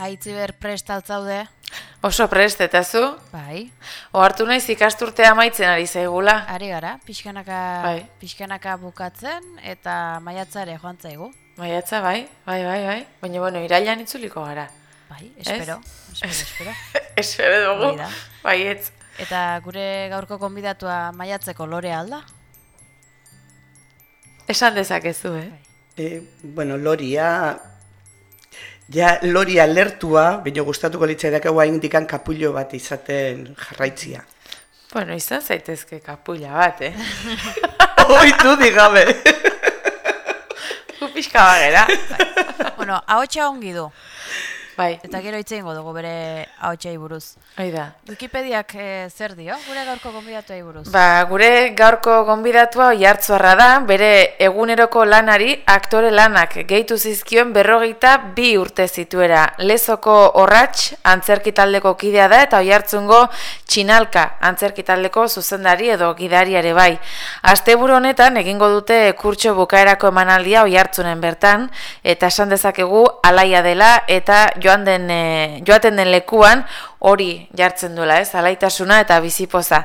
Aitziber prest altzaude? Oso prest, eta zu? Bai. Ohartu naiz ikasturtea amaitzen ari zaigula. Ari gara, pixkanaka, Bai. pixkanaka bukatzen eta maiatzare joan zaigu. Maiatza, bai, bai, bai, bai. Baina, bueno, irailan itzuliko gara. Bai, espero, espero, espero. Espero dugu. Hori da. Baietz. Eta gure gaurko konbidatua maiatzeko lore alda? Esan dezakezu, eh? E, bueno, loria, ja loria lertua, baina gustatuko litzaidake guain dikan kapullo bat izaten jarraitzia. Bueno, izan zaitezke kapulla bat, eh? Oitu digabe. Gu pixka bagera. bueno, ahotsa ongi du. Bai, Eta gero hitz egingo dugu bere ahotsai buruz. hori da. Wikipediak eh, zer dio, gure gaurko konbidatuei buruz? Ba, gure gaurko gonbidatua oihartzuarra da, bere eguneroko lanari aktore lanak gehitu zizkion berrogeita bi urte zituera. Lezoko horratx antzerkitaldeko kidea da eta oihartzungo txinalka antzerkitaldeko zuzendari edo gidariare bai. Asteburu honetan egingo dute kurtso bukaerako emanaldia oihartzunen bertan eta esan dezakegu alaia dela eta joan den, e, joaten den lekuan hori jartzen duela, ez, alaitasuna eta bizipoza.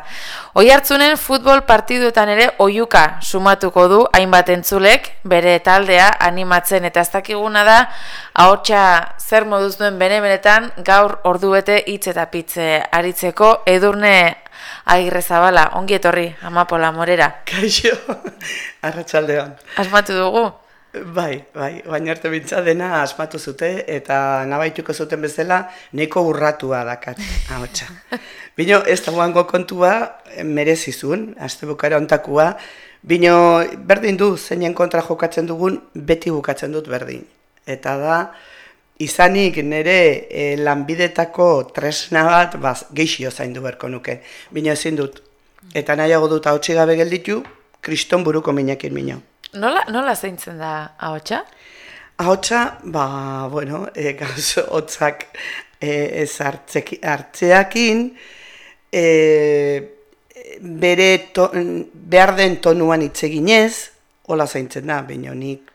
Oi hartzunen futbol partiduetan ere oiuka sumatuko du hainbat entzulek, bere taldea animatzen eta ez dakiguna da, ahotsa zer moduz duen bene benetan gaur orduete hitz eta pitze aritzeko edurne agirre zabala, ongi etorri, amapola morera. Kaixo, arratsaldean. Asmatu dugu? Bai, bai, baina arte bintza dena asmatu zute eta nabaituko zuten bezala neko urratua dakat, ahotsa. Bino, ez da guango kontua merezizun, azte bukara ontakua, bino, berdin du, zeinen kontra jokatzen dugun, beti bukatzen dut berdin. Eta da, izanik nire e, lanbidetako tresna bat, baz, geixio zaindu beharko nuke, bino ezin dut. Eta nahiago dut ahotsi gabe gelditu, kriston buruko minakin mino. Nola, nola zeintzen da ahotsa? Ahotsa, ba, bueno, e, gauz hotzak e, ez hartzeakin, e, bere to, behar den tonuan hitz eginez, hola zaintzen da, baina nik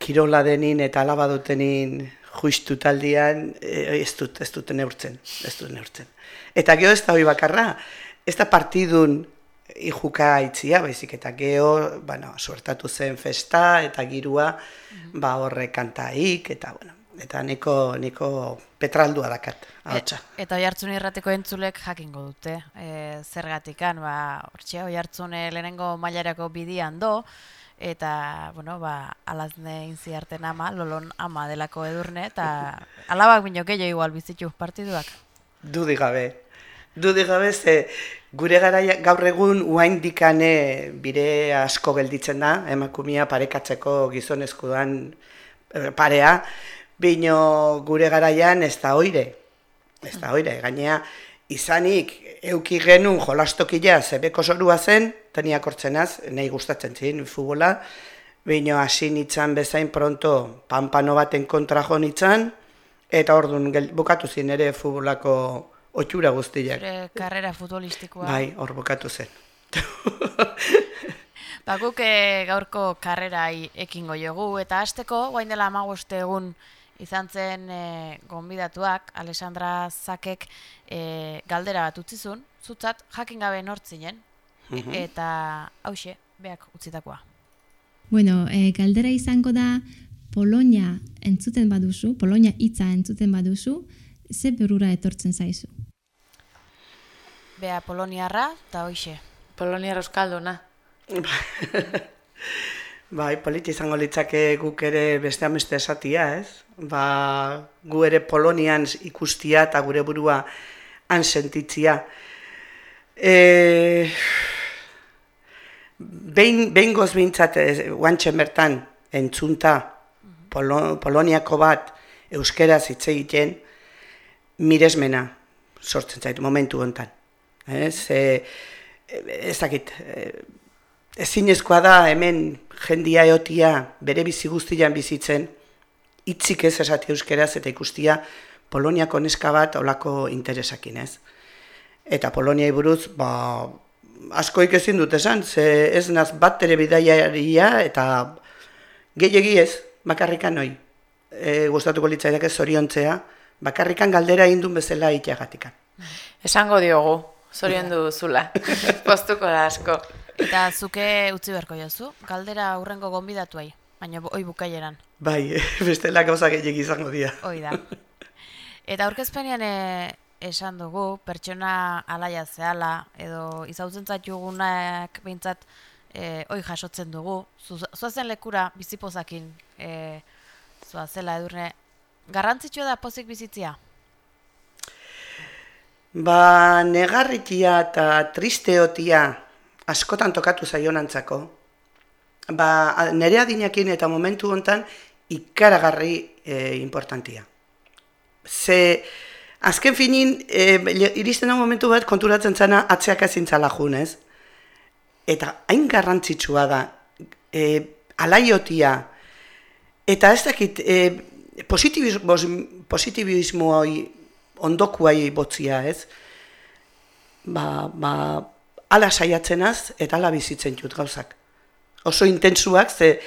kirola denin eta alaba dutenin juistu taldian, e, ez dut, ez dut neurtzen, ez dut neurtzen. Eta gero ez da hori bakarra, ez da partidun ijuka itzia, baizik eta geho, bueno, suertatu zen festa eta girua, ba horre kantaik, eta bueno, eta niko, niko petraldua dakat, ahotsa. E, eta oihartzun irrateko entzulek jakingo dute. E, zergatikan, ba, hortxe, oihartzun eh, lehenengo mailarako bidian do, eta, bueno, ba, alazne inzi arten ama, lolon ama delako edurne, eta alabak bino gehiago igual bizitu partiduak. Dudi gabe. Dudi gabe ze gure gara gaur egun uain dikane bire asko gelditzen da, emakumia parekatzeko gizonezkudan eh, parea, bino gure garaian ez da oire. Ez da oire, gainea izanik euki genuen jolastokila zebeko sorua zen, teniak hortzenaz, nahi gustatzen zin, futbola, bino hasi nitzan bezain pronto panpano baten kontra jo nitzan, eta orduan gel- bukatu zin ere futbolako otxura guztiak. Zure karrera futbolistikoa. Bai, hor bukatu zen. Ba, guk eh, gaurko karrerai ekingo jogu, eta hasteko guain dela amagoste egun izan zen eh, gonbidatuak, Alessandra Zakek eh, galdera bat utzizun, zutzat jakin gabe nortzinen, eta hause, beak utzitakoa. Bueno, e, galdera izango da Polonia entzuten baduzu, Polonia hitza entzuten baduzu, ze burura etortzen zaizu? Bea Poloniarra, eta hoxe. Polonia Euskalduna. Bai, politi izango litzake guk ere beste ameste esatia, ez? Ba, gu ere Polonian ikustia eta gure burua han sentitzia. E, behin, behin goz bintzat, guantxen bertan, entzunta, Polo, Poloniako bat euskeraz hitz egiten, miresmena sortzen zait momentu hontan. Ez, e, ez dakit, e, ezinezkoa da hemen jendia eotia bere bizi guztian bizitzen, hitzik ez esate euskeraz eta ikustia Poloniako neska bat olako interesakin ez. Eta Poloniai buruz, ba, askoik ezin dut esan, ze ez naz bat ere bidaiaria eta gehiegi ez, bakarrikan noi. e, gustatuko litzaidake zoriontzea, bakarrikan galdera indun bezala itxagatikan. Esango diogu, zorion duzula. Postuko da asko. Eta zuke utzi beharko jozu, galdera aurrengo gonbidatuai, baina oi bukaieran, Bai, bestela gauza gehiagik izango dira. hoi da. Eta aurkezpenean e, esan dugu, pertsona alaia zehala, edo izautzen zaitugunak behintzat e, oi jasotzen dugu, Zu- zoazen lekura bizipozakin e, zoazela edurne, garrantzitsua da pozik bizitzia? Ba, negarritia eta tristeotia askotan tokatu zaionantzako. Ba, nere adinakin eta momentu hontan ikaragarri e, importantia. Ze, azken finin, e, le- iristen da momentu bat konturatzen zana atzeak ezin zala junez. Eta hain garrantzitsua da, e, alaiotia, eta ez dakit, e, positibismo, positibismo ondokuai botzia, ez? Ba, ba, ala saiatzenaz eta ala bizitzen jut gauzak. Oso intentsuak, ze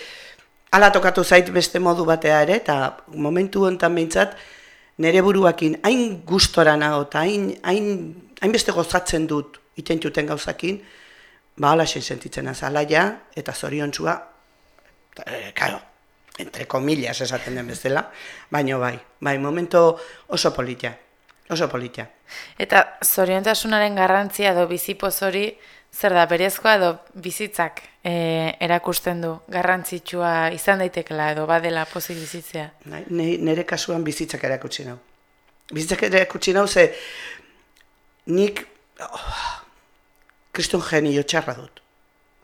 ala tokatu zait beste modu batea ere, eta momentu hontan behintzat, nire buruakin hain gustora nago, eta hain, hain, hainbeste gozatzen dut itentuten gauzakin, ba, ala sentitzen az, alaia eta zoriontsua, e, karo, entre comillas esaten den bezala, baino bai, bai, momento oso politia, oso politia. Eta zoriontasunaren garrantzia edo bizipoz hori, zer da, berezkoa edo bizitzak e, erakusten du garrantzitsua izan daitekela edo badela pozik bizitzea. Nire kasuan bizitzak erakutsi nau. Bizitzak erakutsi nau ze nik oh, kriston genio txarra dut.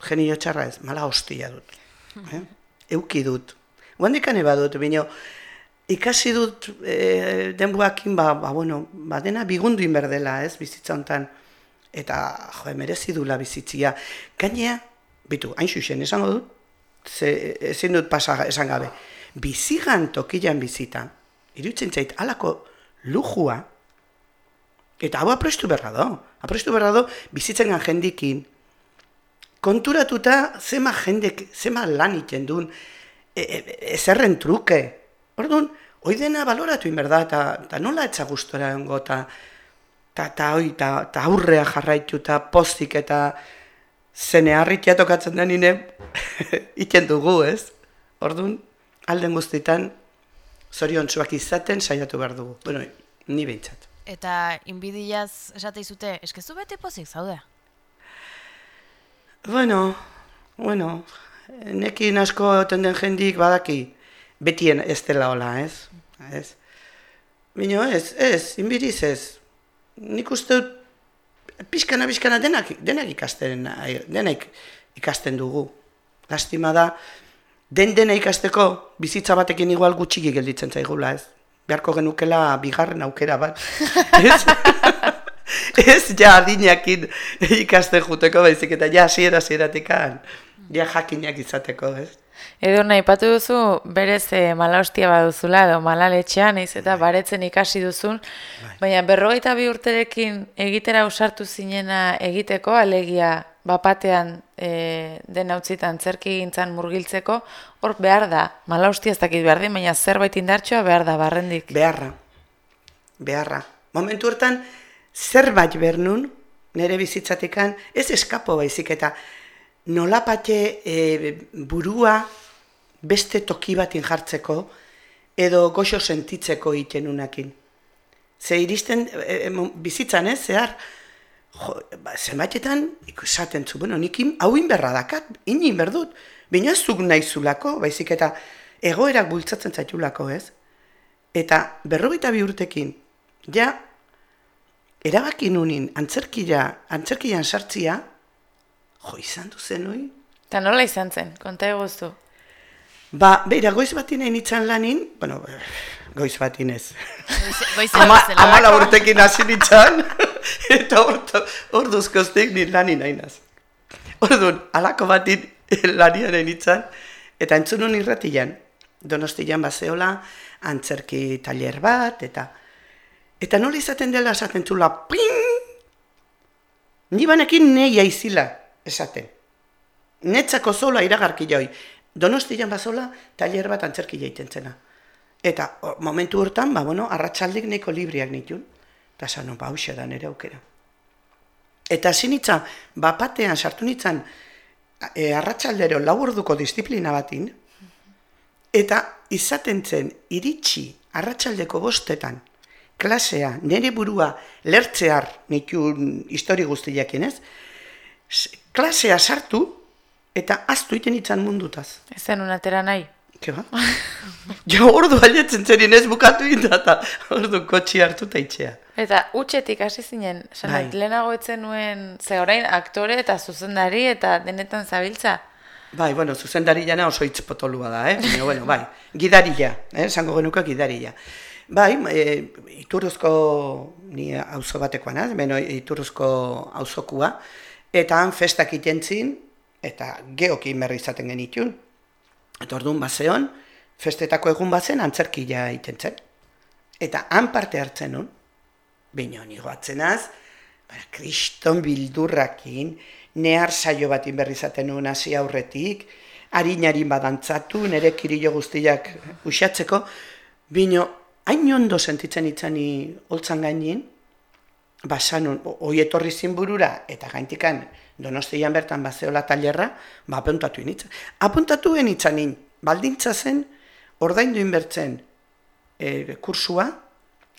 Genio txarra ez, mala hostia dut. Eh? Euki dut. Guandikan eba dut, bino, ikasi dut e, denbuakin, ba, ba, bueno, ba, dena bigundu inberdela, ez, bizitza hontan. Eta, jo, merezi dula bizitzia. Gainea, bitu, hain xuxen, esango dut, ze, ezin dut pasa esan gabe. Bizigan tokilan bizita, iruditzen zait, alako lujua, eta hau aprestu berra do. Aprestu berra do, bizitzengan jendikin, konturatuta zema jendek, zema lan iten duen, e, e, ezerren truke. Orduan, hoi dena baloratu inberda, eta ta nola etza gustora ongo, eta ta, ta, oi, ta, ta aurrea jarraitu, eta pozik, eta zene harritia tokatzen da nine, iten dugu, ez? Orduan, alden guztitan, zoriontsuak izaten saiatu behar dugu. Bueno, ni behintzat. Eta inbidiaz esate izute, eskezu beti pozik zaude? Bueno, bueno, nekin asko egoten den jendik badaki, betien ez dela hola, ez? Ez. Bino ez, ez, inbiriz ez. Nik uste dut, pixkana, pixkana denak, denak ikasten, denak ikasten dugu. Lastima da, den dena ikasteko bizitza batekin igual gutxiki gelditzen zaigula, ez? Beharko genukela bigarren aukera bat. ez? ez ja adinakin ikasten juteko baizik eta ja hasiera hasieratikan ja jakinak izateko, ez? Edo nahi patu duzu berez e, mala hostia baduzula edo malaletxean, naiz eta baretzen ikasi duzun, baina berrogeita bi urterekin egitera usartu zinena egiteko, alegia bapatean e, den utzitan zerki gintzan murgiltzeko, hor behar da, mala hostia ez dakit behar din, baina zerbait indartxoa behar da, barrendik. Beharra. Beharra. Momentu hortan, zerbait bernun, nire bizitzatikan, ez eskapo baizik eta nolapate e, burua beste toki batin jartzeko edo goxo sentitzeko itenunakin. Ze iristen, e, e, bizitzan ez, zehar, jo, ba, zenbaitetan ikusaten zu, bueno, nik in- hau inberra dakat, inin berdut, baina ez zuk nahi zulako, baizik eta egoerak bultzatzen zaitulako, ez? Eta berrogeita bi urtekin, ja, erabaki nunin antzerkira, antzerkian sartzia, jo, izan duzen hoi? Eta nola izan zen, konta eguztu. Ba, beira, goiz batin nitzan lanin, bueno, goiz batin ez. Goizera Ama, amala urtekin hasi nintzen, eta orto, orduzkoztik nint lanin nainaz. Orduan, alako batin laniaren nintzen, eta entzunun irratian, donostian bazeola, antzerki taller bat, eta eta nola izaten dela esaten zula, ping! Ni banekin nei aizila esaten. Netzako zola iragarki joi. Donostian bazola, taller bat antzerki jaiten zena. Eta o, momentu hortan, ba, bueno, arratsaldik neko libriak nitun. Eta esan, no, ba, da nire aukera. Eta hasi nintzen, bapatean sartu nintzen, e, arratsaldero lau orduko disiplina batin, eta izaten zen iritsi arratsaldeko bostetan, klasea, nire burua lertzear nikun histori guztiakin ez, klasea sartu eta aztu iten itzan mundutaz. Ez zen atera nahi. Ke ba? jo ordu aletzen zerin ez bukatu inda eta ordu kotxi hartu eta itxea. Eta utxetik hasi zinen, esan Bai. lehenago etzen nuen, ze orain aktore eta zuzendari eta denetan zabiltza. Bai, bueno, zuzendari jana oso hitz potolua da, eh? Baina, bueno, bai, gidaria, eh? Esango genuka gidaria. Bai, e, iturruzko, ni auzo batekoa naz, beno, iturruzko auzokua, eta han festak itentzin, eta geokin berri izaten genitun. Eta orduan bazeon, festetako egun bazen antzerkia itentzen. Eta han parte hartzen nun, Bino, nigo atzenaz, bara, kriston bildurrakin, nehar saio batin berri izaten nuen hasi aurretik, harinarin badantzatu, nire kirillo guztiak usatzeko, bino, hain ondo sentitzen itzani holtzan gainin, basanun, hoi etorri zin burura, eta gaintikan donostian bertan bazeola talerra, ba, apuntatu initzen. Apuntatu enitzanin, baldintza zen, ordaindu inbertzen e, kursua,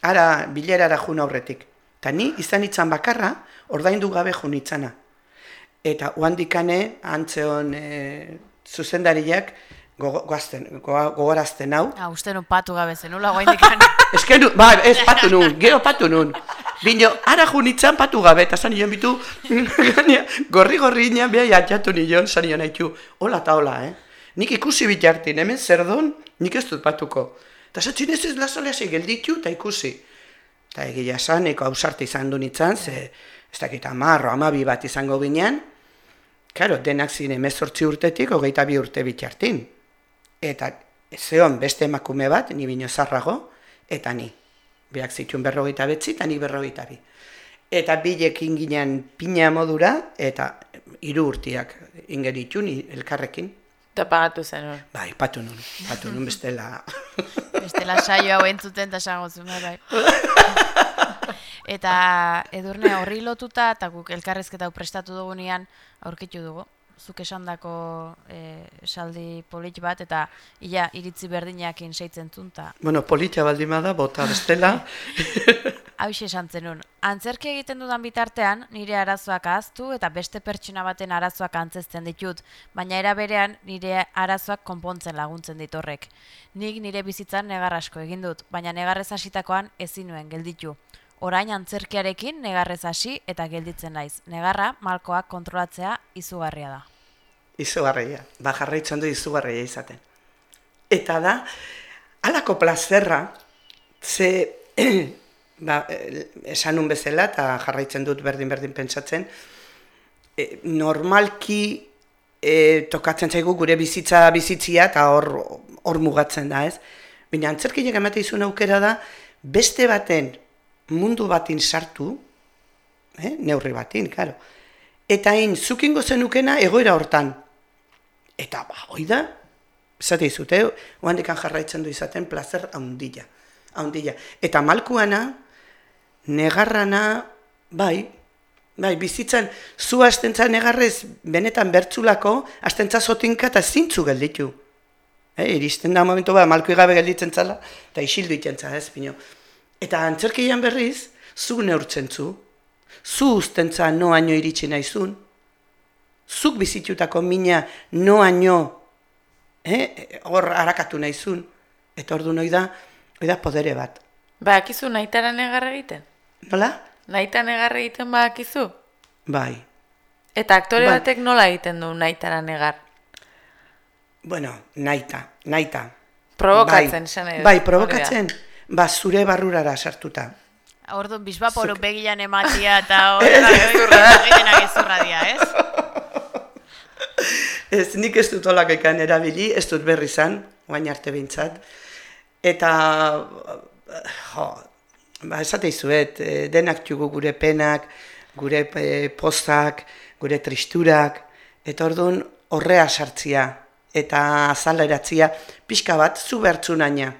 ara bilerara jun aurretik. Eta ni izan itzan bakarra, ordaindu gabe jun itzana. Eta uandikane, antzeon e, zuzendariak, goazten, gogo- gogorazten hau, Ah, uste nun patu gabe zenula, guain dikan. Esken, ba, ez patu nun, gero patu nun. Bino, ara ju nitzan patu gabe, eta zan nion bitu, gorri-gorri ina, beha jatxatu nion, zan nion haitu, hola eta hola, eh? Nik ikusi bitartin, hemen zer don, nik ez dut patuko. Eta zatzin ez ez lazalea gelditu, eta ikusi. Eta egia esan, eko hausarte izan du nitzan, ze, ez dakit amarro, amabi bat izango ginean, Karo, denak ziren emezortzi urtetik, hogeita bi urte bitartin. Eta zeon beste emakume bat, ni bino zarrago, eta ni. Beak zituen berrogeita betzi, eta ni berrogeita bi. Eta bilekin ginen pina modura, eta hiru urtiak ingeritu ni elkarrekin. Eta pagatu zen hor. Bai, patu nun, patu nun bestela. Bestela saio hau entzuten eta esango zuen, bai. Eta edurne horri lotuta eta guk elkarrezketa prestatu dugunean aurkitu dugu. Zuk esandako e, esaldi polit bat eta ia iritzi berdinakin seitzen zunta. bueno, polita baldin bada, bota bestela. Hau esan zenun, antzerki egiten dudan bitartean, nire arazoak ahaztu eta beste pertsona baten arazoak antzezten ditut, baina era berean nire arazoak konpontzen laguntzen ditorrek. Nik nire bizitzan negar asko egin dut, baina negarrez hasitakoan ezin nuen gelditu. Orain antzerkiarekin negarrez hasi eta gelditzen naiz. Negarra malkoak kontrolatzea izugarria da. izugarria, ba jarraitzen du izugarria izaten. Eta da, halako plazerra, ze, ba, eh, esan nun bezala, eta jarraitzen dut berdin-berdin pentsatzen, e, normalki e, tokatzen zaigu gure bizitza bizitzia eta hor hor mugatzen da, ez? Baina antzerkiak ematen izun aukera da, beste baten mundu batin sartu, eh? neurri batin, karo. Eta hain, zukingo zenukena egoera hortan. Eta, ba, hoi da, esate izute, oandikan jarraitzen du izaten plazer haundila. haundila. Eta malkuana, negarrana, bai, bai, bizitzan, zu astentza negarrez, benetan bertzulako, astentza zotinka eta zintzu gelditu. E, iristen da momentu bat, malku gabe gelditzen zala, eta isildu iten za, ez, pino. Eta antzerkian berriz, zu neurtzen zu, zu ustentza noaino iritsi naizun, zuk bizitutako mina noaino eh, hor harakatu naizun, eta ordu noi da, da podere bat. Ba, akizu nahitara negar egiten? Nola? Nahita negar egiten ba, akizu? Bai. Eta aktore Bai. batek nola egiten du nahitara negar? Bueno, naita, naita. Provokatzen, bai, esan dut. Bai, Hori da. Ba, zure barrurara sartuta. Orduan, bizbaporu Zuk- begian ematia eta hori egitenak ezurra dia, ez? Ez, nik ez dut olako ikan erabili, ez dut berri zan, oain arte bintzat. Eta, jo, ba, esate izuet, eh, denak txugu gure penak, gure eh, pozak, gure tristurak, eta orduan horrea sartzia, eta azaleratzia, pixka bat, zu bertzu naina.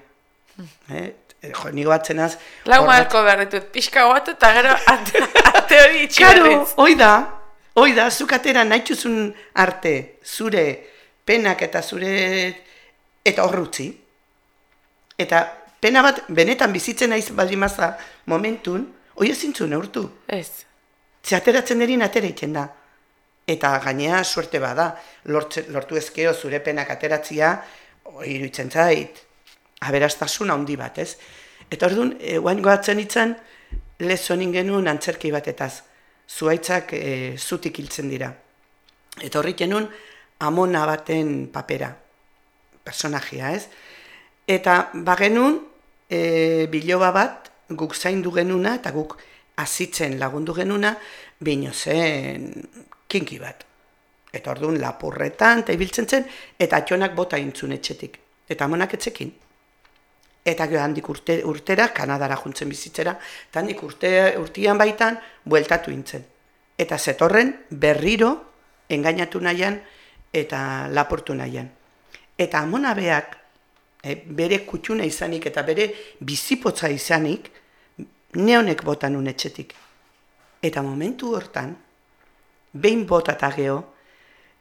Eh? Jo, nigo atzenaz... Lau horrek- marko behar ditut, pixka guatu eta gero ate, ate hori itxi Karo, hoi da, hoi da, zuk atera nahi arte, zure penak eta zure... eta horrutzi. Eta pena bat, benetan bizitzen naiz balimaza momentun, hoi ezin zuen neurtu. Ez. Ze ateratzen derin atera iten da. Eta gainea suerte bada, lortu ezkeo zure penak ateratzia, iruditzen zait, aberastasuna handi bat, ez? Eta orduan, e, guain goatzen itzan, lezonin genuen antzerki batetaz. Zuaitzak e, zutik hiltzen dira. Eta horrik genuen amona baten papera, personajea, ez? Eta bagenun, e, biloba bat, guk zaindu genuna, eta guk azitzen lagundu genuna, bino zen kinki bat. Eta orduan lapurretan, eta ibiltzen zen, eta atxonak bota intzun etxetik. Eta amonak etxekin. Eta gero handik urte, urtera, Kanadara juntzen bizitzera, eta handik urte, urtian baitan, bueltatu intzen. Eta zetorren berriro, engainatu nahian, eta lapurtu nahian. Eta amona beak, e, bere kutxuna izanik eta bere bizipotza izanik, neonek bota nun etxetik. Eta momentu hortan, behin bota eta geho,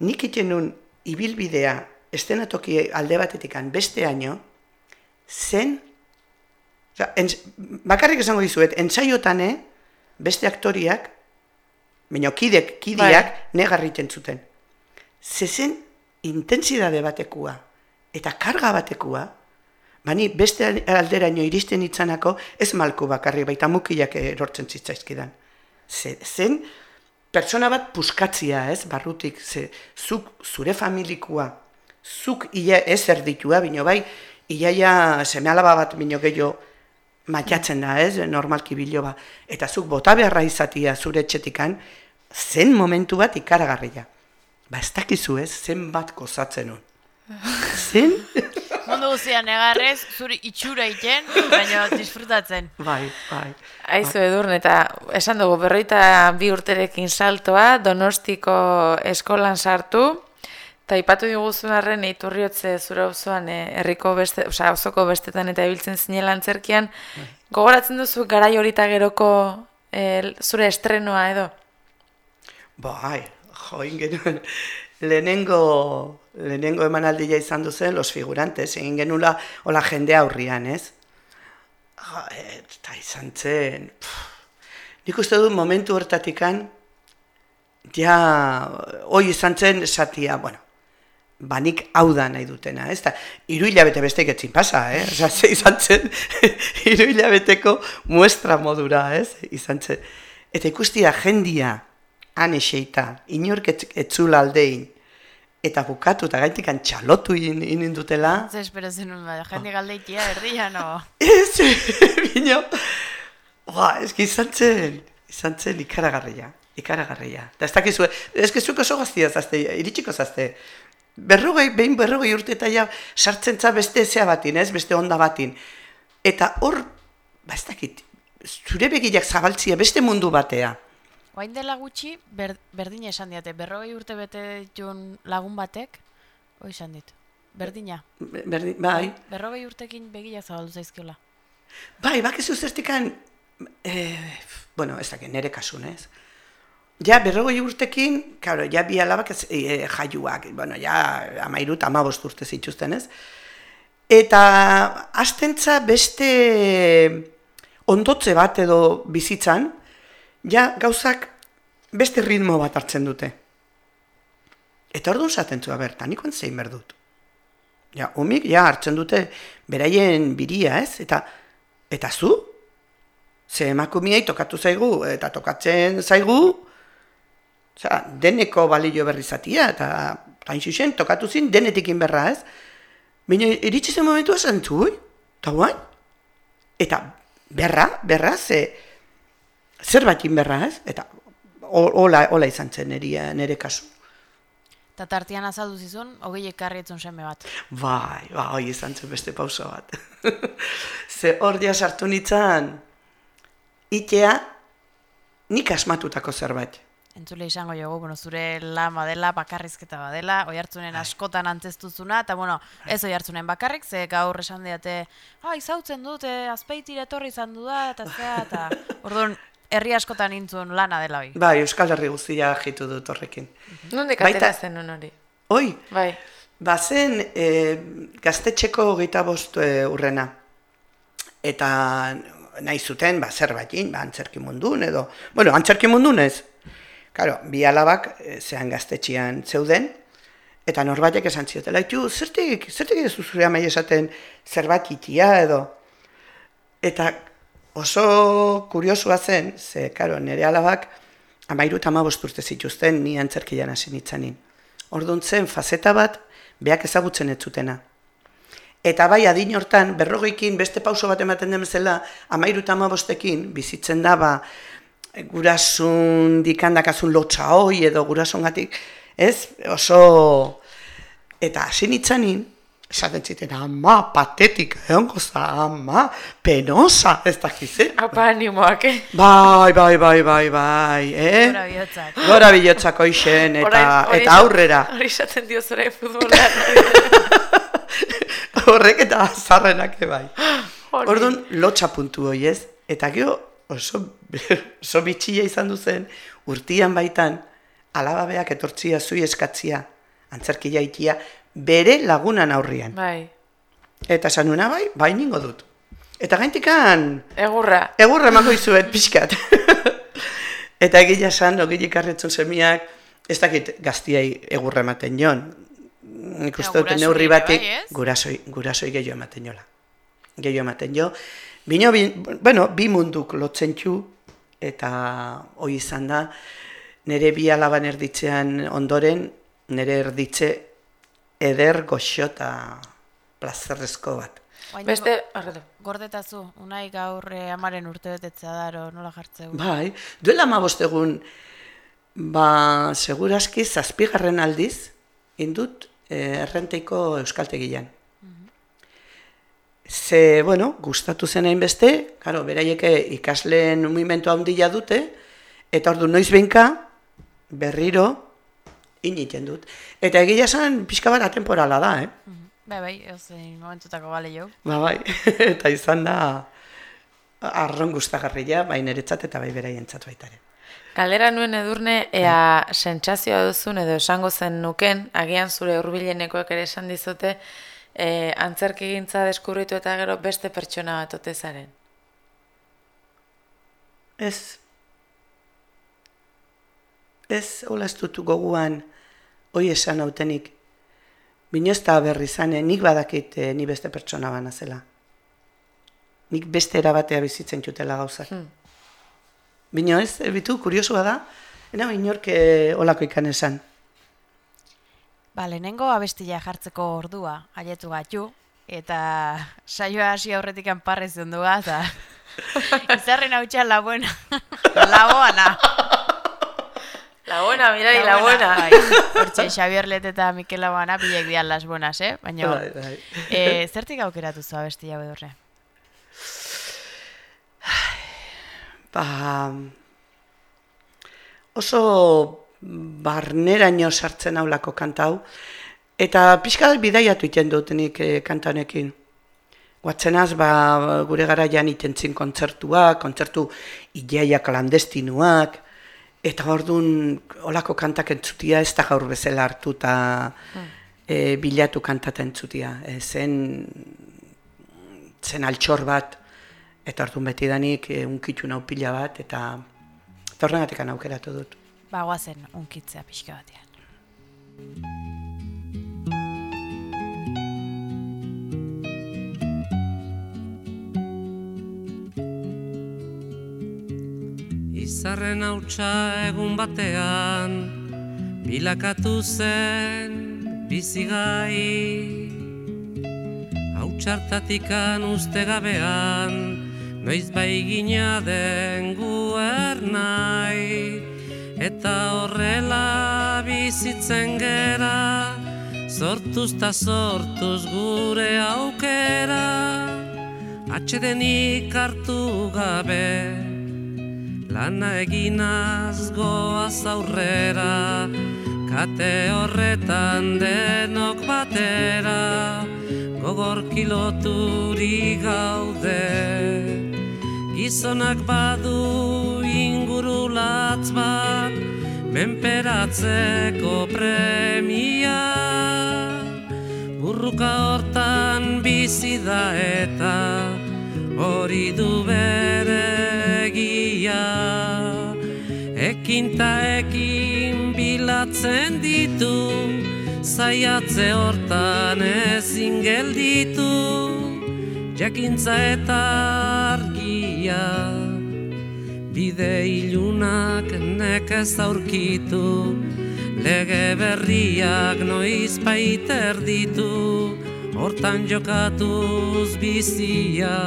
nik iten nun ibilbidea estenatoki alde batetikan beste aino, zen, oza, ens, bakarrik esango dizuet, entzaiotan, beste aktoriak, baina kidek, kidiak, negarriten zuten. Zezen intensidade batekua, eta karga batekua, bani beste alderaino iristen itzanako, ez malku bakarri, baita mukilak erortzen zitzaizkidan. Ze, zen, pertsona bat puskatzia, ez, barrutik, ze, zuk, zure familikua, zuk ia ez erditua, bino bai, iaia seme alaba bat bino gehiago matxatzen da, ez, normalki biloba, eta zuk bota beharra izatia zure etxetikan, zen momentu bat ikaragarria. Ba, ez dakizu ez, zen bat gozatzen nun. Zen? Mundu guztian negarrez, zuri itxura iten, baina disfrutatzen. bai, bai. Aizu edurne, eta esan dugu berroita bi urterekin saltoa, donostiko eskolan sartu, eta ipatu diguzun arren iturriotze zure auzoan eh, herriko beste, osea, auzoko bestetan eta ibiltzen zinela antzerkian, gogoratzen duzu garai horita geroko eh, zure estrenoa edo? Bai, join genuen, lehenengo, lehenengo emanaldia izan duzen, los figurantes, egin genula, hola jende aurrian, ez? Ja, eta izan zen, pff, nik uste dut momentu hortatikan, ja, hoi izan zen esatia, bueno, banik hau da nahi dutena, ez da, iru hilabete bestek etzin pasa, eh? Osa, ze izan zen, iru hilabeteko muestra modura, ez? Izan zen. Eta ikustia jendia, han eseita, inork etz- etzula aldein, eta bukatu eta gaitik txalotu in, inin dutela. Ze espero zenun, ba, jende galdeitia, erdian, o... Ez, bino, ba, ez izan zen, izan zen ikaragarria, ikaragarria. Eta ez dakizu, ez que zuko oso gaztia zazte, iritsiko zazte. Berrogei, behin berrogei urte eta ja sartzen za beste zea batin, ez, beste onda batin. Eta hor, ba ez dakit, zure begilak zabaltzia beste mundu batea. Oain dela gutxi, ber, berdina esan diate, berrogei urte bete ditun lagun batek, hoi esan dit. Berdina. Berdin, bai, Berrogei urtekin begia zabaldu zaizkiola. bai, bakizu zertikan, eh, bueno, ez dakit, nire kasun, ez? Ja, berrogei urtekin, claro, ja bi alabak ez, e, jaiuak, bueno, ja, amairu eta amabost urte zituzten, ez? Eta astentza beste ondotze bat edo bizitzan, ja, gauzak beste ritmo bat hartzen dute. Eta orduan zaten zua bertan, nikoen zein berdut. Ja, umik, ja, hartzen dute beraien biria, ez? Eta, eta zu? Ze emakumiei tokatu zaigu, eta tokatzen zaigu, Osea, deneko balio berri zatia, eta hain zuzen, tokatu zin, denetik inberra, ez? Baina iritsi zen momentua zantzu, ui? Eta guain? Eta berra, berra, ze zerbait inberra, ez? Eta ho- hola, hola izan zen nire, nire kasu. Eta tartian azaldu zizun, hogei ekarri etzun seme bat. Bai, bai, hoi izan zen beste pauso bat. Ze hor ja sartu nitzan, itea, nik asmatutako zerbait. Entzule izango jogu, bueno, zure lan badela, bakarrizketa badela, oi hartzunen askotan antzestuzuna, eta bueno, ez oi hartzunen bakarrik, ze gaur esan diate, ah, izautzen dute, azpeitire etorri izan du da, eta zea, eta orduan, herri askotan intzun lana dela hoi. Bai, Euskal Herri guztia jitu dut horrekin. Nondik Baita- atera zen hori? Oi, Bai. bazen e, gaztetxeko hogeita bost e, urrena. Eta nahi zuten, ba, zerbaitin, ba, antzerki mundun edo, bueno, antzerki mundun ez. Karo, bi alabak e, zean gaztetxian zeuden, eta norbaitek esan ziotela, itu, zertik, zertik ez zure amai esaten zerbait itia edo. Eta oso kuriosua zen, ze, karo, nire alabak amairu eta urte zituzten ni antzerkian hasi nitzanin. Orduan zen, fazeta bat, beak ezagutzen ez zutena. Eta bai, adin hortan, berrogeikin beste pauso bat ematen den bezala, amairu eta bizitzen da, ba, gurasun dikandakazun lotxa hoi, edo gurasun gatik, ez, oso... Eta hasi nitzanin, esaten ziten, ama, patetik, egongo za, ama, penosa, ez dakize. Apa animoak, eh? Bai, bai, bai, bai, bai, eh? Gora bihotzak. Gora bilotzako isen, eta, Orain- eta aurrera. Hori esaten dio zure futbolean. Horrek eta zarrenak bai. Hori. Orduan, lotxa puntu hoi ez. Eta gero, oso, oso bitxia izan duzen, urtian baitan, alababeak etortzia zui eskatzia, antzerkia ikia, bere lagunan aurrian. Bai. Eta sanuna bai, bai ningo dut. Eta gaintikan, Egurra. Egur emango izuet pixkat. eta egia esan, ogilik arretzun semiak, ez dakit gaztiai egur ematen jon. Nik uste gurasoei neurri batik, bai, gurasoi, gurasoi gehiago ematen jola. Gehiago ematen jo. Bino, bi, bueno, bi munduk lotzen txu, eta hoi izan da, nire bi alaban erditzean ondoren, nire erditze eder goxo eta plazerrezko bat. Orain Beste, arretu. Gordetazu, unai gaur eh, amaren urte betetzea daro, nola jartzeu. Bai, duela amabost egun, ba, seguraski zazpigarren aldiz, indut eh, errenteiko euskaltegian. Ze, bueno, gustatu zen hainbeste, karo, beraieke ikasleen mugimendu handia dute, eta ordu noiz behinka, berriro, initen dut. Eta egia esan, pixka bat atemporala da, eh? Mhm. Bai, bai, eozein momentutako bale jo. Ba, bai, eta izan da, arron gustagarria, bai niretzat eta bai beraientzat baita ere. Galdera nuen edurne, ea sentsazioa duzun edo esango zen nuken, agian zure hurbilenekoek ere esan dizute, e, antzerkigintza deskurritu eta gero beste pertsona bat ote zaren. Ez, ez dut goguan hoi esan hautenik. Bino ez da berri zane, nik badakit eh, ni beste pertsona bana zela. Nik beste erabatea bizitzen jutela gauzak. Hmm. Bino ez, eh, bitu, kuriosua da, ena inork eh, holako ikan esan. Ba, lehenengo abestia jartzeko ordua, aietu gatu, eta saioa hasi aurretik parrez ondua, eta izarren hau txan la buena, la buena. La buena, mirari, la buena. Bai, hortxe, Xabier Let eta Mikel Labuana, bilek dian las buenas, eh? Baina, Bai, bai. eh, zertik aukeratu zu abesti hau edurre? ba, oso barneraino sartzen haulako kanta hau, eta pixka bidaiatu iten dut nik eh, kanta honekin. Guatzenaz, ba, gure garaian itentzin kontzertuak, kontzertu ideia klandestinuak, eta orduan olako kantak entzutia ez da gaur bezala hartu eta e, bilatu kantaten entzutia. E, zen, zen altxor bat, eta orduan beti danik e, unkitu nau pila bat, eta horregatik aukeratu dut. Ba, guazen, unkitzea pixka batean. Izarren hautsa egun batean bilakatu zen bizigai Hautsartatikan uste gabean noiz bai gina den guernai Eta horrela bizitzen gera sortuz ta sortuz gure aukera. Atxedenik hartu gabe Lana eginaz goaz aurrera. Kate horretan denok batera Gogor kiloturi gaude Gizonak badu inguru bat Menperatzeko premia. Burruka hortan bizi da eta Hori du bere egia. Ekin ta ekin bilatzen ditu Zaiatze hortan ezin gelditu. Jakintza eta argia Bide ilunak nekez aurkitu Lege berriak noiz baiter ditu Hortan jokatuz bizia.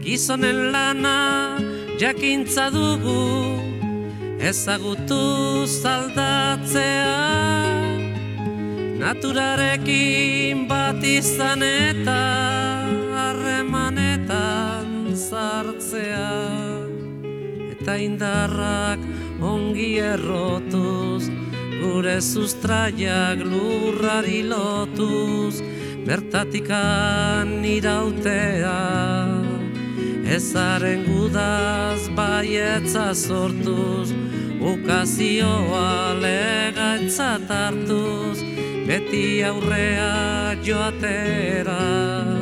Gizonen lana jakintza dugu Ezagutu zaldatzea. Naturarekin bat izan eta sartzea. Eta indarrak ongi errotuz Gure sustraiak lurrari lotuz Bertatikan irautea Ezaren gudaz baietza sortuz Ukazioa legatzat hartuz Beti aurrea joatera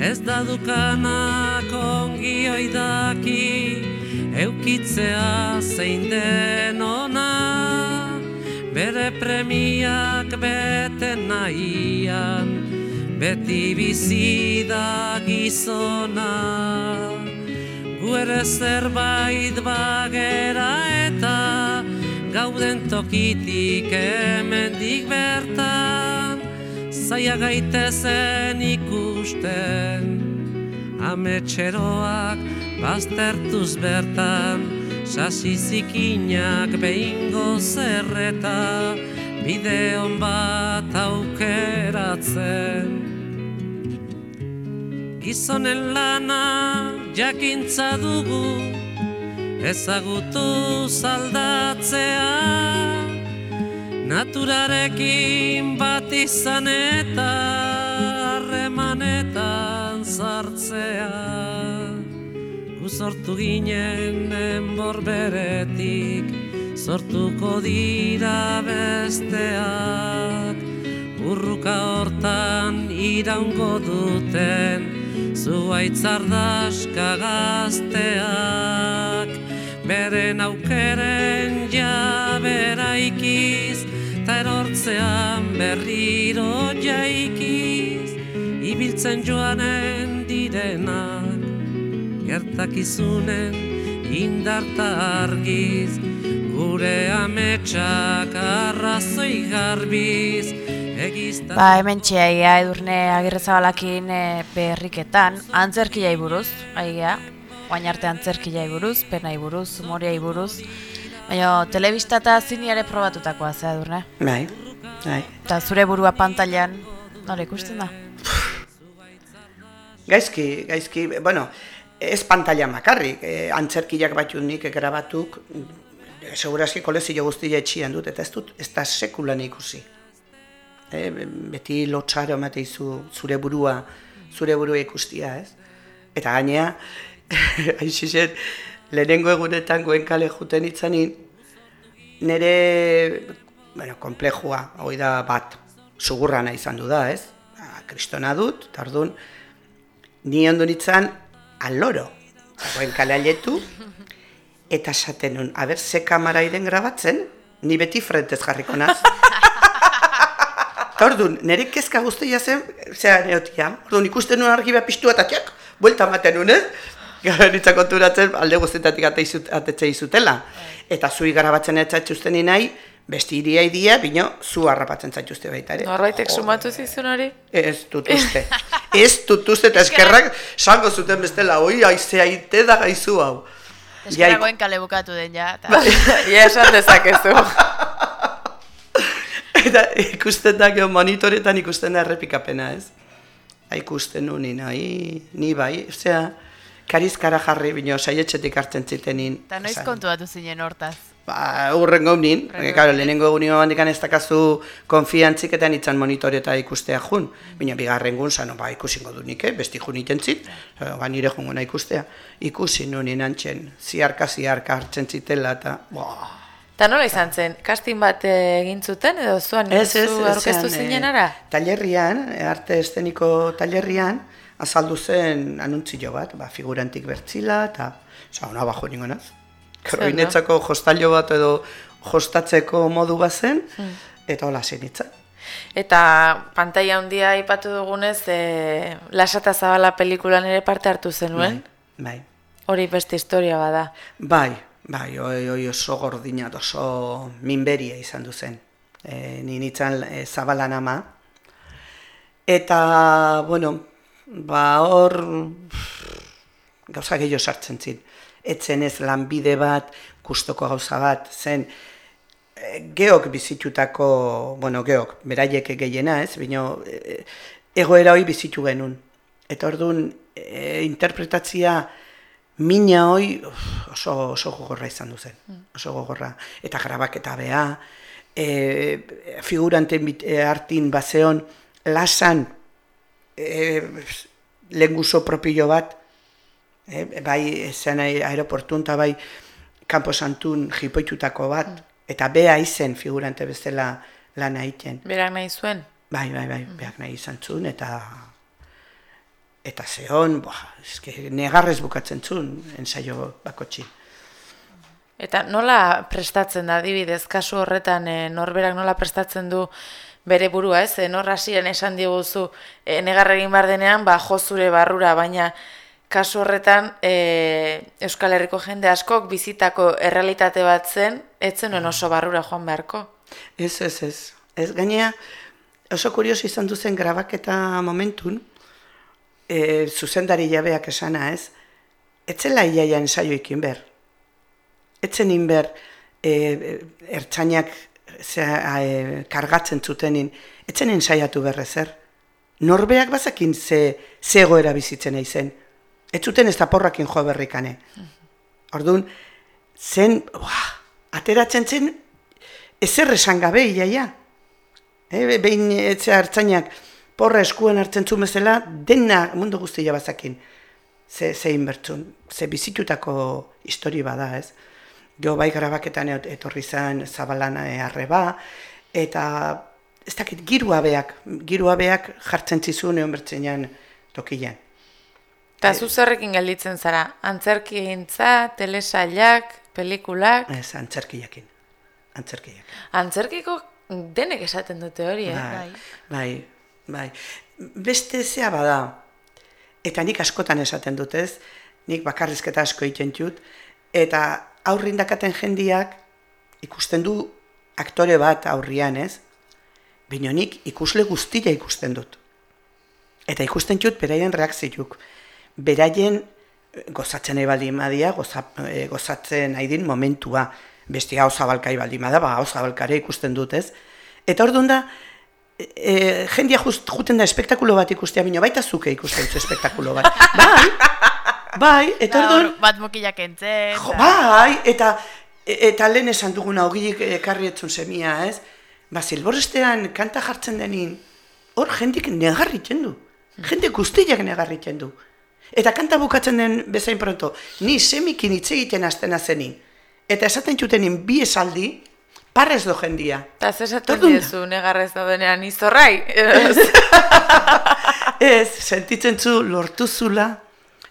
Ez da dukanak ongi oidaki Eukitzea zein den ona. Bere premiak bete nahian Beti bizi da gizona. Gu ere zerbait bagera eta Gauden tokitik hemendik bertan Zaia gaitezen ikusten. Ametxeroak baztertuz bertan Sasi zikinak behingo zerreta Bide hon bat aukeratzen. Gizonen lana jakintza dugu Ezagutu zaldatzea Naturarekin bat izan eta Harremanetan sartzea. Gu sortu ginen enbor beretik Sortuko dira besteak. Urruka hortan iraungo duten Zuaitzardaska gazteak. Beren aukeren jabera ikiz Ta erortzean berriro jaikiz Ibiltzen joanen direnak Gertakizunen indarta argiz Gure ametsak arrazoi garbiz Ba, hemen txeaia edurne agirrezabalakin e, berriketan, antzerkiai buruz, aigea, oain arte antzerkiai buruz, penai buruz, humoriai buruz, baina telebista eta ziniare probatutakoa zea edurne. Bai, bai. Eta zure burua pantailan, nola ikusten da? Gaizki, gaizki, bueno, ez pantalla makarrik, eh, antzerkiak batut nik grabatuk, segurazki kolezio guztia etxian dut, eta ez dut, ez da sekulan ikusi. Eh, beti lotxaro izu zure burua, zure burua ikustia, ez? Eta gainea, haixixen, lehenengo egunetan goen kale juten itzanin, nire, bueno, komplejua, hoi da bat, sugurrana izan du da, ez? Ba, Kristona dut, eta orduan, ni ondo nintzen aloro, goen kale aletu, eta esaten nun, aber, ze kamara iren grabatzen, ni beti frentez jarriko naz. Eta orduan, nire kezka guztia zen, zera neotia, orduan ikusten nuen argi behar piztu eta txak, buelta maten nuen, ez? Gara nintzen konturatzen, alde guztietatik atetxe izutela. Eta zui garabatzen ez zaituzten nahi, besti iria idia, bino, zu harrapatzen zaituzte baita ere. Norbaitek sumatu zizun hori? Ez dut uste. Ez dut uste, eta eskerrak sango zuten bestela, oi, aizea ite da gaizu hau. Eskeragoen kale bukatu den ja, Bai. Ia esan dezakezu. Eta ikusten da, geho, monitoretan ikusten da errepikapena, ez? Ha, ikusten nu, ni nahi, ni bai, osea, karizkara jarri bino saietxetik hartzen zitenin. Eta noiz kontuatu zinen hortaz. Ba, urren gaunin, Urrengo e, claro, lehenengo egunio handikan ez dakazu konfiantzik eta nintzen monitoreta ikustea jun. Baina bigarren gun, zano, ba, ikusingo du nik, eh? besti jun itentzit, ba, nire junguna ikustea. Ikusi nuen inantzen, ziarka ziarka hartzen zitela, eta, boa, Eta nola izan zen, casting bat eh, egin zuten edo zuan Ez, ez, zu ez, aurkeztu zinen eh, ara? Tailerrian, eh, arte esteniko tailerrian, azaldu zen anuntzio bat, ba, figurantik bertzila, eta, oza, ona bajo ningonaz. Kroinetzako jostallo bat edo jostatzeko modu bat zen, Hmm. eta hola zen itzan. Eta pantaila handia aipatu dugunez, e, Lasata Zabala pelikulan ere parte hartu zenuen. Bai, Hori beste historia bada. bai, bai, oi, oi oso gordina, oso minberia izan du zen. E, ni nintzen e, zabalan ama. Eta, bueno, ba hor gauza gehiago sartzen zin. Etzen ez lanbide bat, kustoko gauza bat, zen e, geok bizitutako, bueno, geok, beraiek gehiena ez, bino e, egoera hoi bizitu genuen. Eta orduan, e, interpretatzia mina hoi oso, oso gogorra izan du zen, oso gogorra. Eta grabaketa bea, e, figuranten bit- e, hartin bazeon, lasan, e, lenguso propio bat, e, bai zen aeroportun eta bai Campo Santun jipoitutako bat, eta bea izen figurante bezala lan egiten. Berak nahi zuen? Bai, bai, bai, beak nahi izan zuen, eta eta zehon, boa, eske negarrez bukatzen zuen, ensaio bakotxi. Eta nola prestatzen da, adibidez, kasu horretan e, norberak nola prestatzen du bere burua, ez? E, nor hasieran esan diguzu e, negar egin behar denean, ba, jo zure barrura, baina kasu horretan e, Euskal Herriko jende askok bizitako errealitate bat zen, ez zenuen oso barrura joan beharko. Ez, ez, ez. Ez gainea, oso kurioso izan duzen grabaketa momentun, e, zuzendari jabeak esana ez, etzela iaia ensaioikin ber. Etzen inber e, ertzainak zea, e, kargatzen zutenin, etzen ensaiatu berrezer. Norbeak bazakin ze, ze egoera bizitzen eizen. Ez zuten ez da porrakin jo berrikane. Orduan, zen, uah, ateratzen zen, ezer esan gabe, iaia. E, behin etzea hartzainak porra eskuen hartzen zuen bezala, dena mundu guztia bazakin. Ze, ze inbertzun, ze bizitutako histori bada, ez? Jo bai grabaketan et- etorri zen zabalana arreba, eta ez dakit, giruabeak, giruabeak jartzen zizun egon bertzenean tokian. Eta zu zerrekin gelditzen zara? Antzerki egintza, telesailak, pelikulak? Ez, antzerkiakin. Antzerkiakin. Antzerkiko denek esaten dute hori, eh? Bai, bai, bai. Beste zea bada, eta nik askotan esaten dut ez, nik bakarrizketa asko egiten dut, eta aurrin dakaten jendiak ikusten du aktore bat aurrian ez, Bino nik ikusle guztia ikusten dut. Eta ikusten dut beraien reakziuk. Beraien eh, gozatzen nahi baldin badia, goza, eh, gozatzen nahi din momentua. Beste hau zabalkai baldin bada, ba, hau zabalkare ikusten dut, ez? Eta orduan da, e, jendia just, juten da espektakulo bat ikustea, bino baita zuke ikusten zu espektakulo bat. bai, bai, eta Da, orduan... bat mokilak entzen. Jo, bai, eta e- eta lehen esan duguna ogilik ekarri etzun semia, ez? Ba, zilborestean kanta jartzen denin, hor jendik negarritzen du. Jende guztiak negarritzen du. Eta kanta bukatzen den bezain pronto, ni semikin hitz egiten aztena zenin. Eta esaten jutenin bi esaldi, parrez do jendia. Eta zer esaten diezu negarrez daudenean izorrai? Ez, sentitzen zu lortu zula,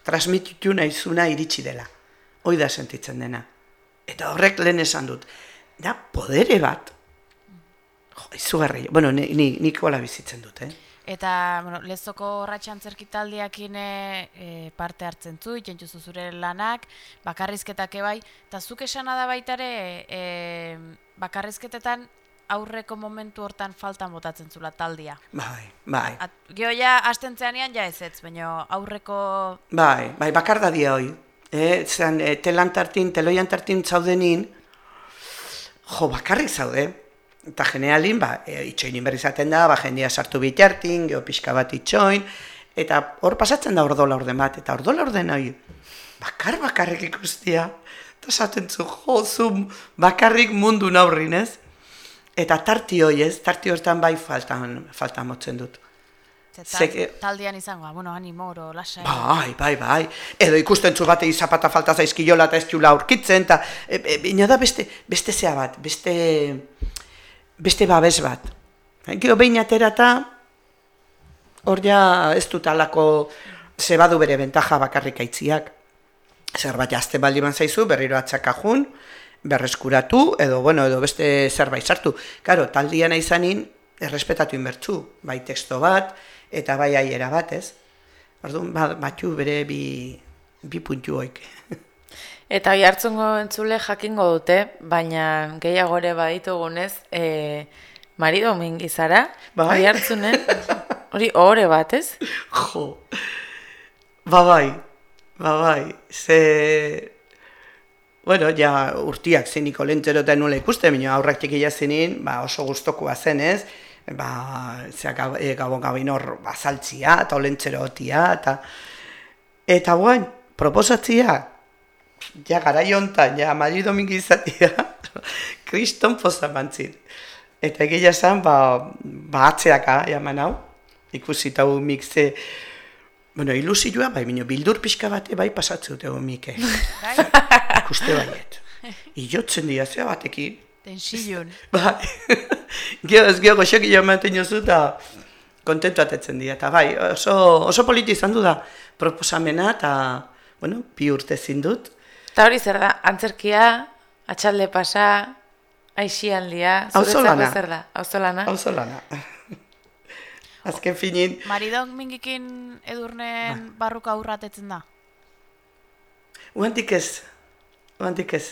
transmititu naizuna iritsi dela. Hoi da sentitzen dena. Eta horrek lehen esan dut. Da, podere bat. Jo, izugarri. Bueno, ni, ni, nik hola bizitzen dut, eh? Eta, bueno, lezoko ratxantzerki taldeakin e, parte hartzen zu, itxentzuzu zure lanak, bakarrizketak ebai, eta zuk esana da baitare, e, bakarrizketetan aurreko momentu hortan faltan botatzen zula taldia. Bai, bai. At, Geo ja, astentzeanean ja ez ez, baina aurreko... Bai, bai, bakar da dia hoi. Eh, zean, e, telantartin, teloian tartin zaudenin, jo, bakarrik zaude. Eta generalin, ba, e, itxoin berri izaten da, ba, jendia sartu bitartin, geho pixka bat itxoin, eta hor pasatzen da ordola orden bat, eta ordola orden hori, bakar bakarrik ikustia. Eta esaten zu, jo, zu bakarrik mundu naurrin, ez? Eta tarti hoi, ez? Tarti hortan bai faltan, faltan motzen dut. Ze Ze- tal, taldean izango, bueno, animoro, lasai. Bai, bai, bai. Edo ikusten zu batei zapata falta zaizkiola eta ez diula aurkitzen, eta e, e, da beste, beste zea bat, beste, beste babes bat. Gero behin aterata, hor ja ez dut alako zebadu bere bentaja bakarrik aitziak. Zerbait jazte baldi zaizu, berriro atzakajun, berreskuratu, edo, bueno, edo beste zerbait sartu. Karo, taldian izanin, errespetatu inbertzu, bai teksto bat, eta bai aiera bat, ez? Orduan, ba, batzu bere bi, bi puntu hoik. Eta oi hartzungo entzule jakingo dute, baina gehiago ere baditugunez, e, Mari Domingizara, Bai. oi hartzunen, hori ohore bat, ez? Jo, ba bai, ba bai, ze... Bueno, ja urtiak ziniko lentzero eta nuela ikusten, baina aurrak txikila zinin, ba oso gustokoa zen ez, ba, e, gabon gabin hor bazaltzia, eta olentzero otia, eta... Eta guain, proposatzia, ja garai hontan, ja Mari Domingizatia, kriston poza bantzit. Eta egia esan, ba, ba atzeaka, jaman hau, ikusi hau mikze, bueno, ilusioa, bai, minio, bildur pixka bate, bai, pasatzen dute hau mike. Bai, Ikuste baiet. Iotzen dira, zea batekin, tensilun. bai. Gero ez gero goxak ematen jozu eta kontentu atetzen dira. Eta bai, oso, oso politi izan du da proposamena eta, bueno, bi urte zin dut. Eta hori zer da, antzerkia, atxalde pasa, aixialdia, Auzolana. zuretzako zer da, auzolana. Hau lana. Azken finin, Maridon mingikin edurnen barruka aurratetzen da. uantik ez, uantik ez.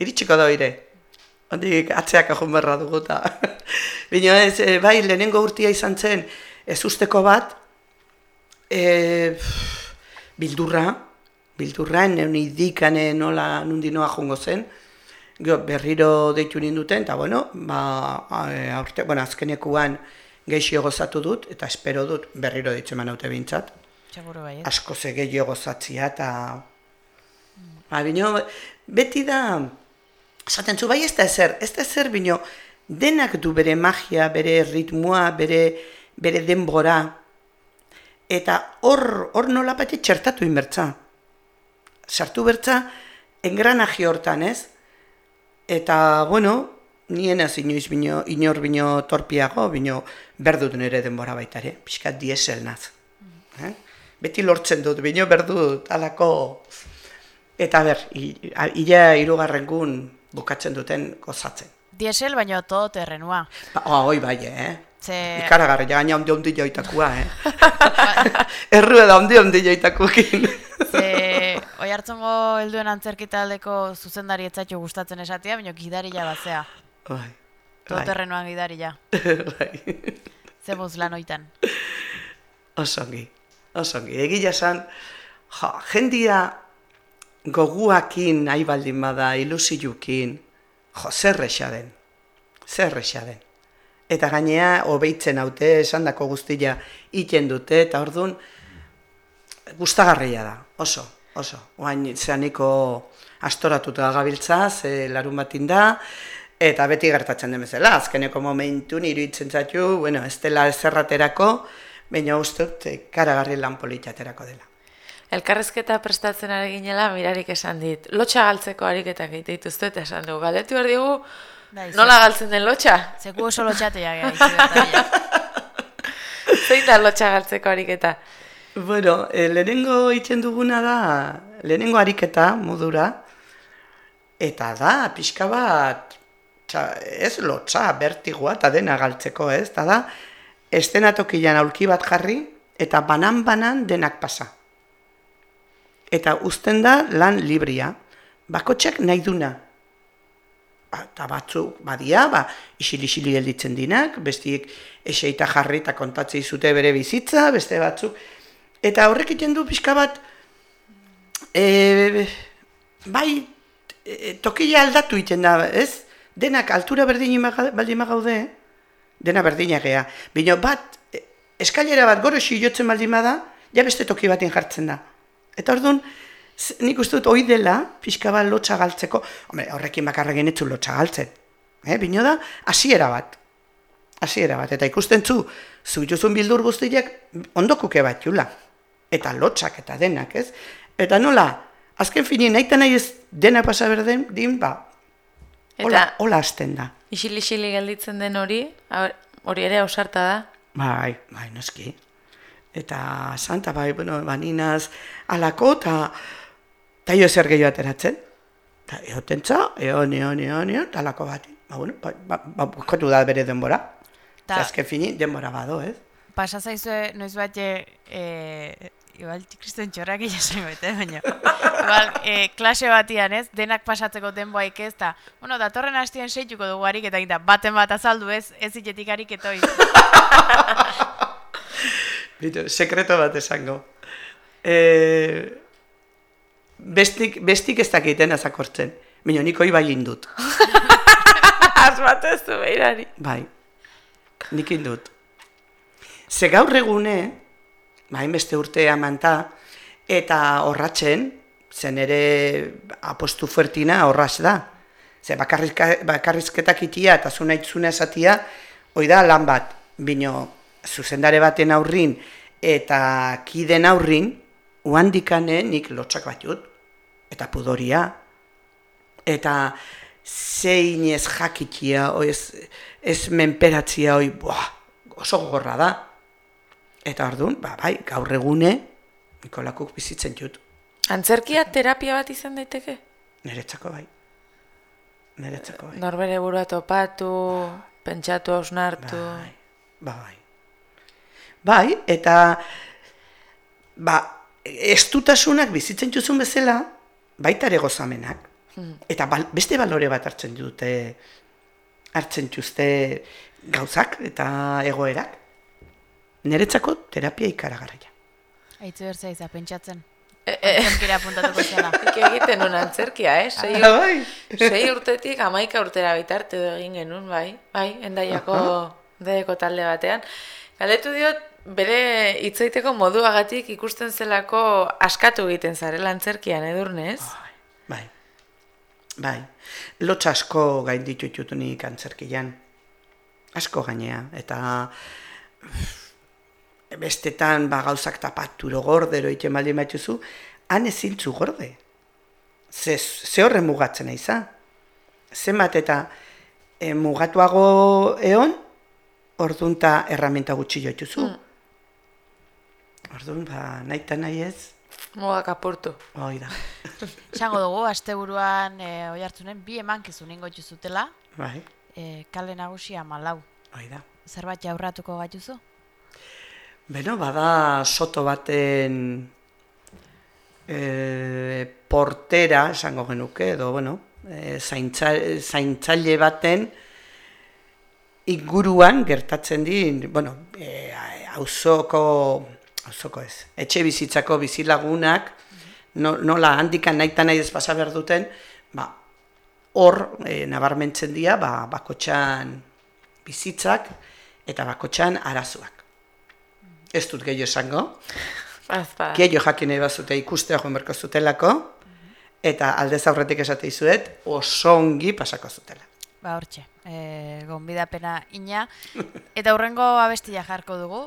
Iritsiko da ire. Ondik atzeak ahon berra dugu eta. Bino ez, e, bai, lehenengo urtia izan zen, ez usteko bat, e, bildurra, bildurra, neun idikane nola nundi noa jongo zen, Gero, berriro deitu ninduten, eta bueno, ba, aurte, bueno, azkenekuan geixio gozatu dut, eta espero dut berriro deitzen manaute bintzat Seguro bai, asko ze gehiago gozatzia eta ba, bino, beti da esaten zu bai ez da ezer, ez da ezer bino denak du bere magia, bere ritmoa, bere, bere denbora. Eta hor, hor nola bete txertatu inbertza sartu bertza engranaje hortan ez? Eta bueno nien ez inoiz bino, inor bino torpiago, bino berdut nire denbora baita ere, pixkat diesel naz. Eh? Beti lortzen dut, bino berdut alako... Eta ber, ia irugarren gun bukatzen duten gozatzen. Diesel, baino todo terrenua. Ba, oh, hoi bai, eh? Ze, Ikaragarri, ja gaina ondi ondi joitakua, eh? Erru da ondi ondi joitakukin. ze oi hartzongo helduen antzerkitaldeko zuzendari etzatxo gustatzen esatea, baino gidarila batzea. Bai. Todo bai. terrenoan gidarila. bai. Ze moz lan oitan. Osongi, osongi. Egia esan, ja, jendia goguakin nahi baldin bada, ilusiukin, jo, zer resa den, zer resa den. Eta gainea, hobeitzen haute, esandako guztia iten dute, eta orduan, gustagarria da, oso, oso. Oain, zeaniko astoratuta gabiltza, ze larun batin da, eta beti gertatzen den bezala, azkeneko momentu iruditzen zaitu, bueno, ez dela ezerraterako, baina uste dut eh, karagarri lan politaterako dela. Elkarrezketa prestatzen ari ginela, mirarik esan dit, lotxa galtzeko ariketak egite dituzte, eta esan dugu, galdetu behar digu, Bai, nola galtzen den lotxa? Zeku oso lotxatea gai. Zein da lotxa galtzeko ariketa? Bueno, e, lehenengo itzen duguna da, lehenengo ariketa modura, eta da, pixka bat, txa, ez lotza, bertigoa eta dena galtzeko, ez? Eta da, estenatokian aulki bat jarri, eta banan-banan denak pasa. Eta uzten da lan libria, bakotxak nahi duna. Ba, eta batzuk badia, ba, isil-isili gelditzen dinak, bestiek eseita jarri eta kontatzei zute bere bizitza, beste batzuk. Eta horrek egiten du pixka bat, e, bai, e, tokia aldatu egiten da, ez? Denak altura berdin baldin gaude, dena berdina gea. Bino bat, e, eskailera bat goro jotzen baldin bada, ja beste toki batin jartzen da. Eta orduan, nik uste dut hoi dela, pixka bat lotxa galtzeko, hombre, horrekin bakarra genetzu lotxa galtzen. Eh, bino da, hasiera bat. Hasiera bat, eta ikusten zu, zu juzun bildur guztiak ondokuke bat jula. Eta lotxak eta denak, ez? Eta nola, azken fini, nahi eta nahi ez dena pasa berden, din, ba, Eta hola hasten da. isil-isili gelditzen den hori, hori ere ausarta da. Bai, bai, noski. Eta santa, bai, bueno, baninaz alako, eta ta jo zer gehiago ateratzen. Eta eoten za, eon, eon, eon, eon, eta alako bat. Ba, bueno, ba, ba, ba, bukatu da bere denbora. Ta- Ta... Azken fini, denbora bado, ez? Pasa zaizue, noiz bat, e, igual kristen txorrak jasoin bete, baina. igual, e, klase batian, ez? Denak pasatzeko denboaik ez, eta, bueno, datorren hastien seituko dugu harik, eta gita, baten bat azaldu ez, ez itetik harik etoi. Bitu, sekreto bat esango. E, bestik, bestik ez dakiten azakortzen. Bino, nik hoi bai indut. Asmatu ez du behirari. Bai, nik indut. Ze gaur egune, bai, beste urte amanta, eta horratzen, zen ere apostu fuertina horraz da. Ze bakarrizka, bakarrizketak itia eta zu nahitzuna esatia, hoi da lan bat, bino zuzendare baten aurrin eta kiden aurrin, uhandikane nik lotxak bat jut, eta pudoria, eta zein ez jakitia, ez, ez menperatzia, oi, buah, oso gogorra da. Eta orduan, ba, bai, gaur egune, Nikolakuk bizitzen jut, Antzerkia terapia bat izan daiteke? niretzako bai. Niretzako bai. Norbere burua topatu, pentsatu, hausnartu. Bai, bai. Bai, eta ba, estutasunak bizitzen juzun bezala, baita ere gozamenak. Eta bal, beste balore bat hartzen dute, hartzen juzte gauzak eta egoerak. Niretzako terapia ikaragarria. Aitzu bertzaiza, pentsatzen. E, e, Antzerkira apuntatuko zela. Nik egiten nuen antzerkia, eh? Sei, Ah, bai. sei urtetik amaika urtera bitarte edo egin genuen, bai. Bai, endaiako, endaiako talde batean. Galetu diot, bere hitzaiteko moduagatik ikusten zelako askatu egiten zarela antzerkian, edurnez? Bai, bai. Lotx asko gain ditut nik antzerkian. Asko gainea. Eta bestetan ba, gauzak tapaturo gordero iten baldin baituzu, han ezin zu gorde. Ze, ze horre mugatzen aiza. Zenbat eta e, mugatuago eon, ordunta erramenta gutxi joituzu. Mm. Orduan, ba, nahi eta nahi ez, Mugak apurtu. hoi da. Esango dugu, asteburuan e, oi hartzunen, bi emankizun ingo zutela, Bai, e, kale nagusia malau. hoi da. Zerbait jaurratuko gaituzu? Beno, bada soto baten e, portera, esango genuke, edo, bueno, e, zaintza, zaintzaile baten inguruan gertatzen di, bueno, e, auzoko, auzoko ez, etxe bizitzako bizilagunak, no, nola handikan nahi eta nahi ez pasa behar duten, ba, hor e, nabarmentzen dira, ba, bakotxan bizitzak eta bakotxan arazoak. Ez dut gehiago esango, Bazpa. gehiago jakin nahi bazute ikustea joan berko zutelako, eta aldez aurretik esate izuet, osongi pasako zutela. Ba, hortxe, e, gonbidapena ina. Eta hurrengo abestia jarko dugu,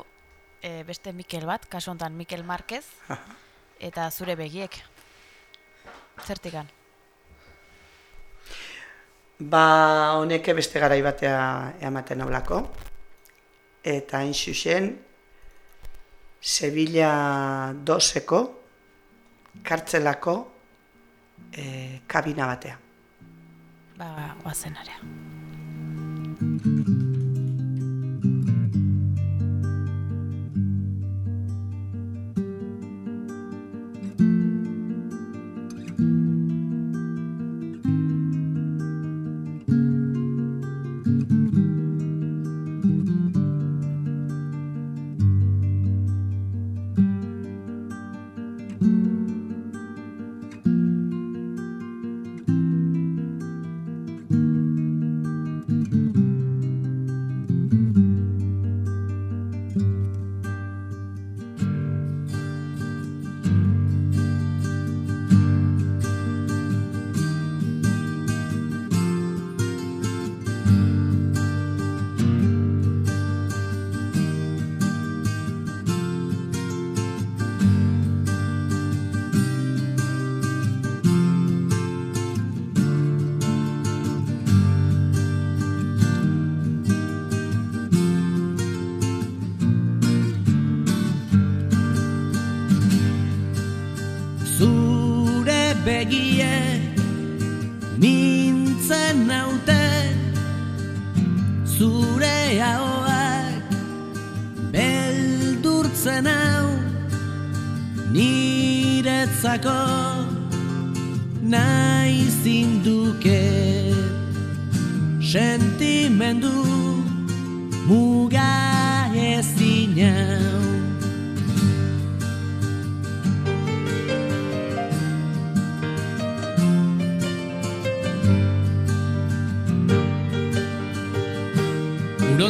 e, beste Mikel bat, kasu honetan Mikel Marquez, eta zure begiek. Zertikan. Ba, honek beste garai batea ematen aulako, eta hain zuzen, Sevilla doseko, kartzelako e, kabina batea. Ba, guazen area.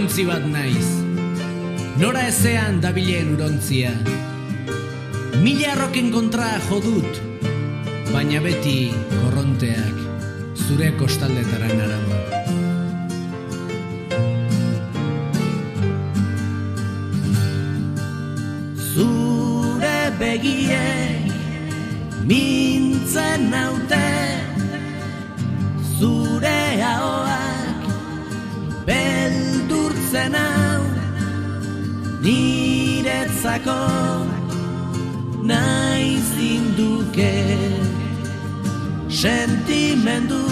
Urontzi bat naiz. Nora ezean dabilen urontzia. Mila arroken kontra jodut Baina beti korronteak Zure kostaldetara narama Zure begiek Mintzen naute Beldurtzen hau Niretzako Nahi zinduke Sentimendu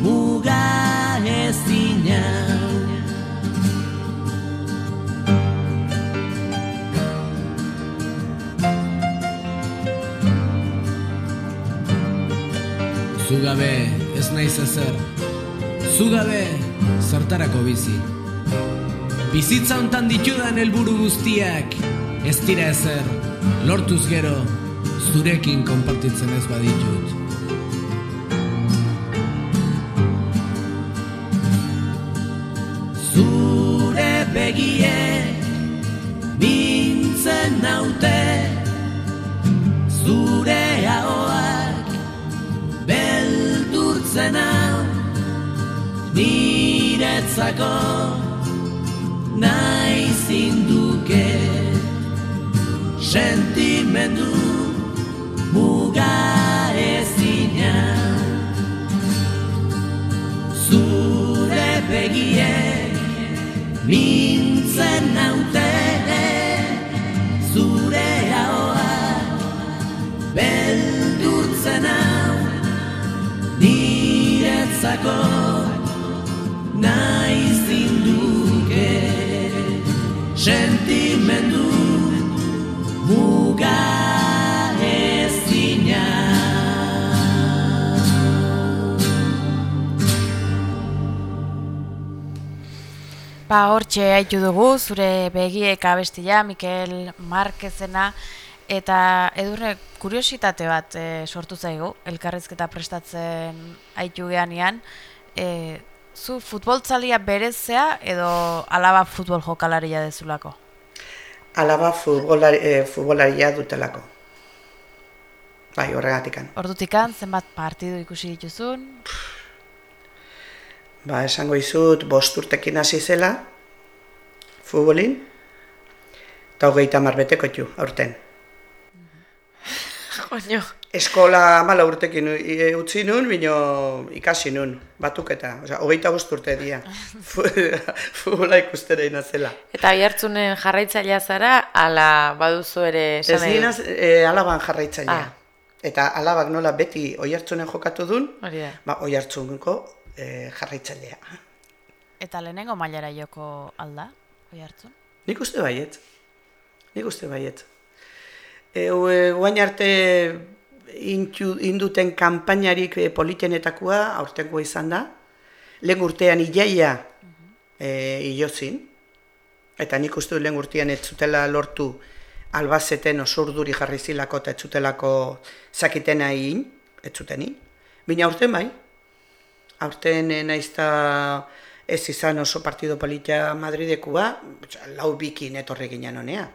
Muga hau Zugabe ez naiz ezer. Zugabe zertarako bizi Bizitza hontan ditudan helburu guztiak Ez dira ezer Lortuz gero Zurekin konpartitzen ez baditut. Zure begiek Mintzen naute Zure ahoak beldurtzen hau niretzako sentimendu Ba, hortxe haitu dugu, zure begiek abestia, Mikel Marquezena, eta edurne kuriositate bat e, sortu zaigu, elkarrizketa prestatzen haitu geanian, e, zu futboltzalia berezea edo alaba futbol jokalaria dezulako? Alaba futbolari, e, futbolaria dutelako. Bai, horregatikan. Ordutikan, zenbat partidu ikusi dituzun? Ba, esango izut, bost urtekin hasi zela, futbolin, eta hogeita marbeteko ju, aurten. Joño. Eskola mala urtekin utzi nun, bino ikasi nun, batuketa. Osea, hogeita bost urte dia. Futbola ikustera inazela. Eta bihartzunen jarraitzailea zara, ala baduzu ere Ez dinaz, e, alaban jarraitzailea. Ah. Eta alabak nola beti oihartzunen jokatu dun, Hori da. ba, oihartzuneko e, jarraitzailea. Eta lehenengo mailara joko alda, oi hartzun? Nik uste baiet. Nik uste baiet. E, guain arte intu, induten kanpainarik e, politenetakoa aurtengoa izan da. Lehen urtean iaia e, ilozin. Eta nik uste lehen urtean ez zutela lortu albazeten osurduri jarri zilako eta ez zutelako zakitena egin, ez zutenin. Bina aurten bai, aurten eh, naizta ez izan oso partido politia Madridekua, lau bikin etorri ginen honea.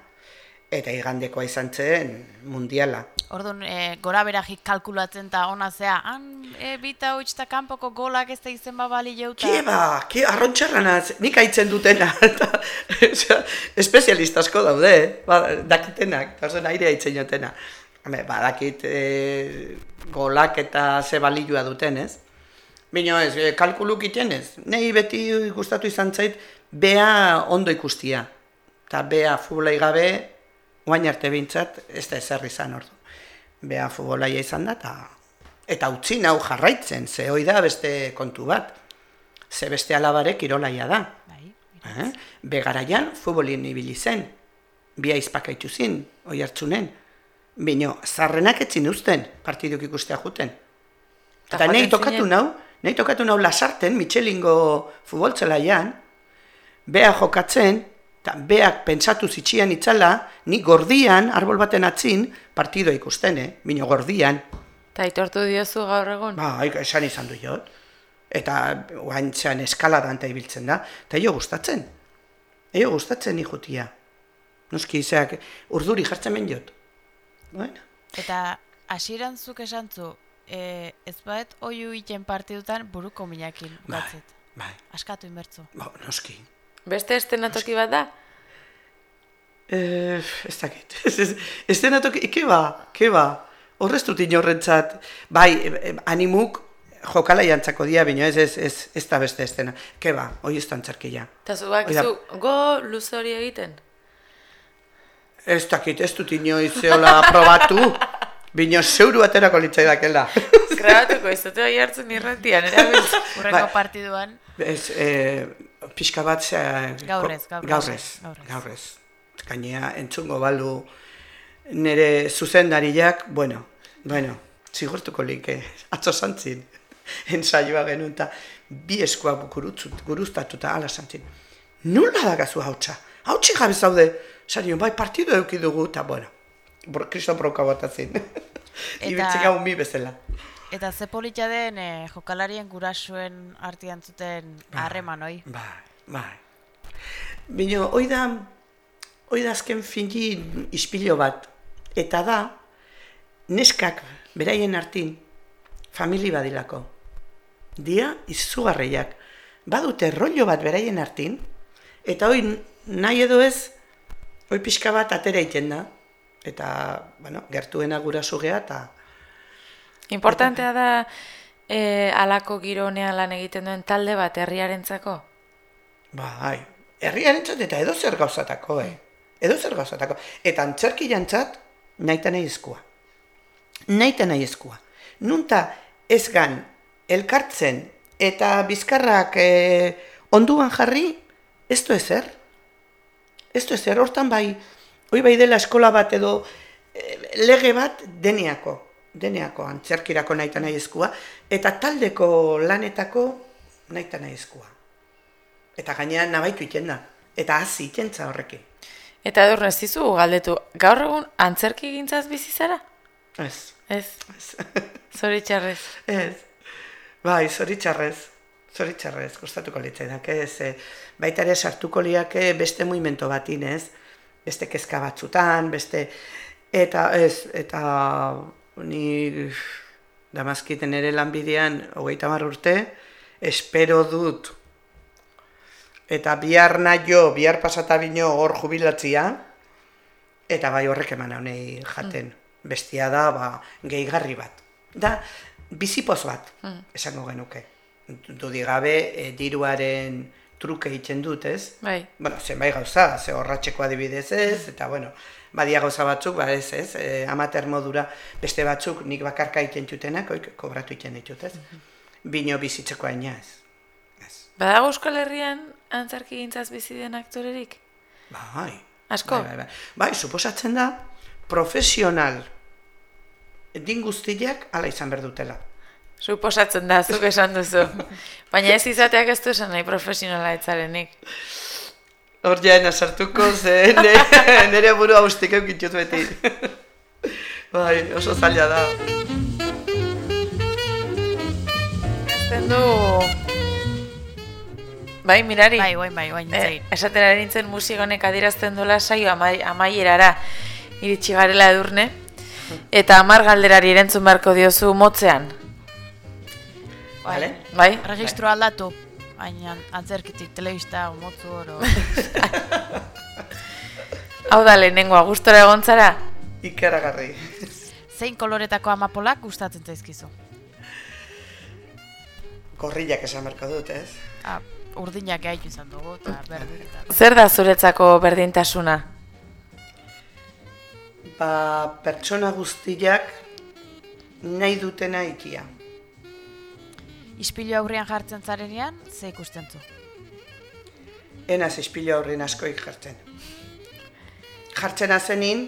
Eta igandekoa izan zen mundiala. Orduan, e, gora berajik kalkulatzen eta ona zea, han e, bita hoitzta kanpoko golak ez da izen babali jauta. Ke ba, ke arrontxarranaz, nik aitzen dutena, eta osea, espezialista asko daude, eh? ba, dakitenak, eta aire aitzen jotena. Hame, badakit e, golak eta ze balioa duten, ez? Bino ez, e, kalkuluk iten ez. Nei beti gustatu izan zait, bea ondo ikustia. Eta bea futbolai gabe, oain arte bintzat, ez da ezer izan ordu. bea futbolaia izan da, eta, eta utzi nau jarraitzen, ze hoi da beste kontu bat. Ze beste alabarek kirolaia da. Bai. Eh? Begaraian futbolin ibili zen. Bi aizpak zin, oi hartzunen. Bino, zarrenak etzin uzten, partiduk ikustea juten. Ta Eta nahi tokatu nau, nahi tokatu nau lasarten, Michelingo futboltzelaian, bea jokatzen, eta beak pentsatu zitxian itzala, ni gordian, arbol baten atzin, partidoa ikusten, eh? Bino gordian, Eta aitortu diozu gaur egun? Ba, esan izan du jot. Eta guantxean eskaladan eta ibiltzen da. Eta jo gustatzen. Eio gustatzen ikutia. Noski izeak urduri jartzen ben jot. Bueno. Eta hasieran zuk esan zu, e, ez baet oiu iten partidutan buruko minakin Bai, batzet. bai. Askatu inbertzu. Ba, noski. Beste estenatoki bat da? Eh, ez dakit. Ez, ez, ez denatok, ke ba, ke ba. Horrez dut inorrentzat, bai, e, e, animuk jokala jantzako dia, bino ez, ez, ez, ez da beste estena. Ke ba, hoi ez da antzerkia. Eta zuak zu, go luze hori egiten? Ez dakit, ez dut inoiz zeola probatu, bino zeuru aterako litzaidakela. Grabatuko izate bai hartzen irratian, erabiltz. Urrengo Bai. partiduan, Ez, e, pixka bat zea... Gaurrez, gaurrez. Gaurrez, Gaurrez. gaurrez. Gainea, entzungo balu nire zuzendariak, bueno, bueno, zigortuko like, atzo zantzin, ensaioa genuen, eta bi eskua gurutzut, guruztatuta ala zantzin. Nola da gazu hautsa? Hautsi gabe zaude, sarion, bai partidu eduki dugu, eta bueno, kriston broka bat azin. Ibiltzen gau mi bezala. eta ze polita den e, jokalarien gurasoen artean zuten harreman hoi. Bai, bai. Bino, hoi da, hoi da azken fingi ispilo bat. Eta da, neskak beraien hartin, famili badilako. Dia izugarreiak. Badute rollo bat beraien hartin, eta hoi nahi edo ez, hoi pixka bat atera iten da. Eta, bueno, gertuena guraso gea, eta Importantea da e, alako gironean lan egiten duen talde bat herriarentzako? Bai, herriarentzat eta edo zer gauzatako, eh? Edo zer gauzatako. Eta antzerki jantzat, naita nahi eskua. Naita nahi eskua. Nunta ez gan, elkartzen eta bizkarrak eh, onduan jarri, ez du ezer. Ez du ezer, hortan bai, hoi bai dela eskola bat edo eh, lege bat deneako. Deneako antzerkirako naita nahi eskua. Eta taldeko lanetako naita nahi eskua. Eta gainean nabaitu iten da. Eta hazi itentza horrekin. Eta edurne ez dizu galdetu, gaur egun antzerki gintzaz bizi zara? Ez. Ez, Ez. zoritxarrez. ez. Bai, zoritxarrez. Zoritxarrez, gustatuko litzaidak, ez. E, baita ere sartuko liake beste muimento batin, ez. Beste kezka batzutan, beste... Eta ez, eta ni damazkiten ere lanbidean hogeita mar urte, espero dut eta bihar naio, bihar pasata bino hor jubilatzia, eta bai horrek eman honei jaten. Bestia da, ba, gehigarri bat. Da, bizipoz bat, esango genuke. Dudi gabe, e, diruaren truke egiten dut, ez? Bai. Bueno, zenbait gauza, ze horratxeko adibidez ez, eta bueno, badia gauza batzuk, ba ez ez, e, amater modura beste batzuk nik bakarka egiten jutenak, oik, kobratu egiten ditut, ez? Bino bizitzeko aina ez. Ez. Badago Euskal Herrian antzerki gintzaz bizi den aktorerik? Bai. Asko? Bai, bai, bai. bai, suposatzen da, profesional din guztiak ala izan behar dutela. Suposatzen da, zuk esan duzu. Baina ez izateak ez du esan nahi profesionala etzarenik. Hor jaena sartuko ze nire, nire burua ustik eukitut beti. bai, oso zaila da. Ezten du... Bai, mirari. Bai, guain bai, guain Eh, ari nintzen musik honek adierazten duela saio amai, amaierara iritsi garela edurne. Eta amar galderari erantzun beharko diozu motzean. Vale? Bai? Registro aldatu, baina antzerkitik telebista, motzu oro. Hau da lehenengoa, gustora egon zara? Ikaragarri. Zein koloretako amapolak gustatzen zaizkizu? Gorriak esan beharko dut, ez? Ah, urdinak gaitu izan dugu, eta berdin. Zer da zuretzako berdintasuna? Ba, pertsona guztiak nahi dutena ikia. Ispilu aurrian jartzen zarenean, ze ikusten zu? Enaz ispilo horren askoik jartzen. Jartzen azenin,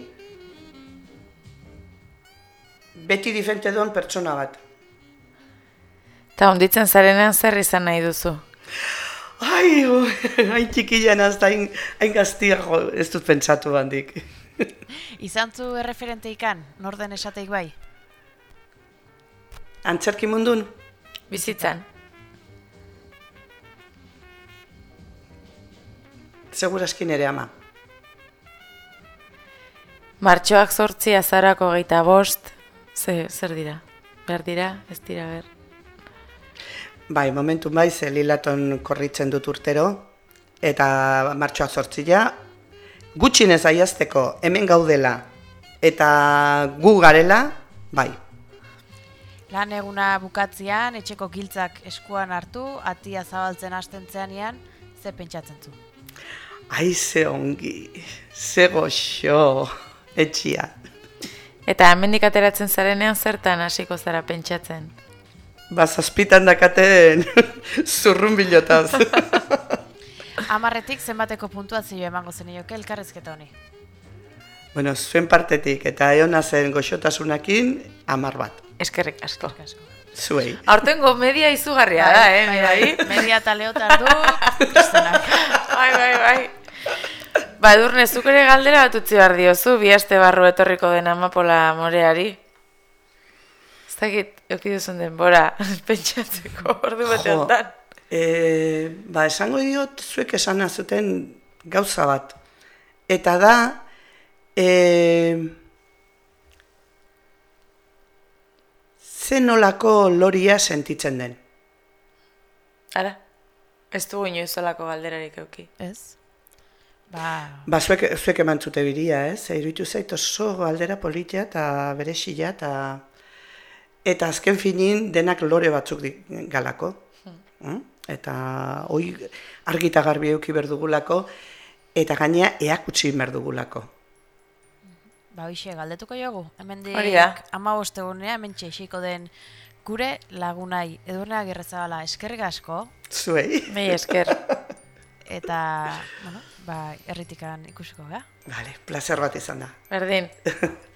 beti difente duen pertsona bat. Eta onditzen zarenean zer izan nahi duzu? Ai, hain txikilan az da hain, hain gaztiago ez dut pentsatu handik. Izan zu erreferente ikan, norden esateik bai? Antzerki mundun, Bizitzan. segurazkin ere ama. Martxoak zortzi azarako geita bost, ze, zer dira? Behar dira, ez dira ber. Bai, momentu bai, ze lilaton korritzen dut urtero, eta martxoak zortzila, gutxinez aiazteko hemen gaudela, eta gu garela, bai. Lan eguna bukatzean, etxeko giltzak eskuan hartu, atia zabaltzen hasten zeanean, ze pentsatzen zu? Ai, ze ongi, ze goxo, etxia. Eta hemendik ateratzen zarenean zertan hasiko zara pentsatzen. Ba, zazpitan dakaten zurrun bilotaz. Amarretik zenbateko puntuazio emango zenioke elkarrezketa honi. bueno, zuen partetik, eta eona zen goxotasunakin, amar bat. Eskerrik asko. Zuei. Aurtengo media izugarria da, eh, bai, bai, Media eta leotar du, kristonak. bai, bai, bai. Ba, Edurne, zuk ere galdera bat utzi behar diozu, bi aste barru etorriko den amapola moreari. Ez dakit, euki duzun denbora, pentsatzeko, ordu bete Jo, honetan. e, ba, esango diot zuek esan zuten gauza bat. Eta da, e, ze nolako loria sentitzen den. Ara, ez dugu inoiz olako galderarik euki. Ez? Ba, Ba, zuek, zuek eman zute biria, ez? Iruditu zait oso galdera politia eta beresila eta eta azken finin denak lore batzuk di, galako. Mm? Eta hoi argita garbi euki berdugulako eta gainea eakutsi berdugulako. Ba hoxe, galdetuko jogu. Hemen da. ama bostegunea, hemen txeixiko den gure lagunai, edurne agirrezabala, eskerrik asko, Zuei? Mei esker. eta, bueno, ba, erritikan ikusiko, ga? Vale, placer bat izan da. Berdin.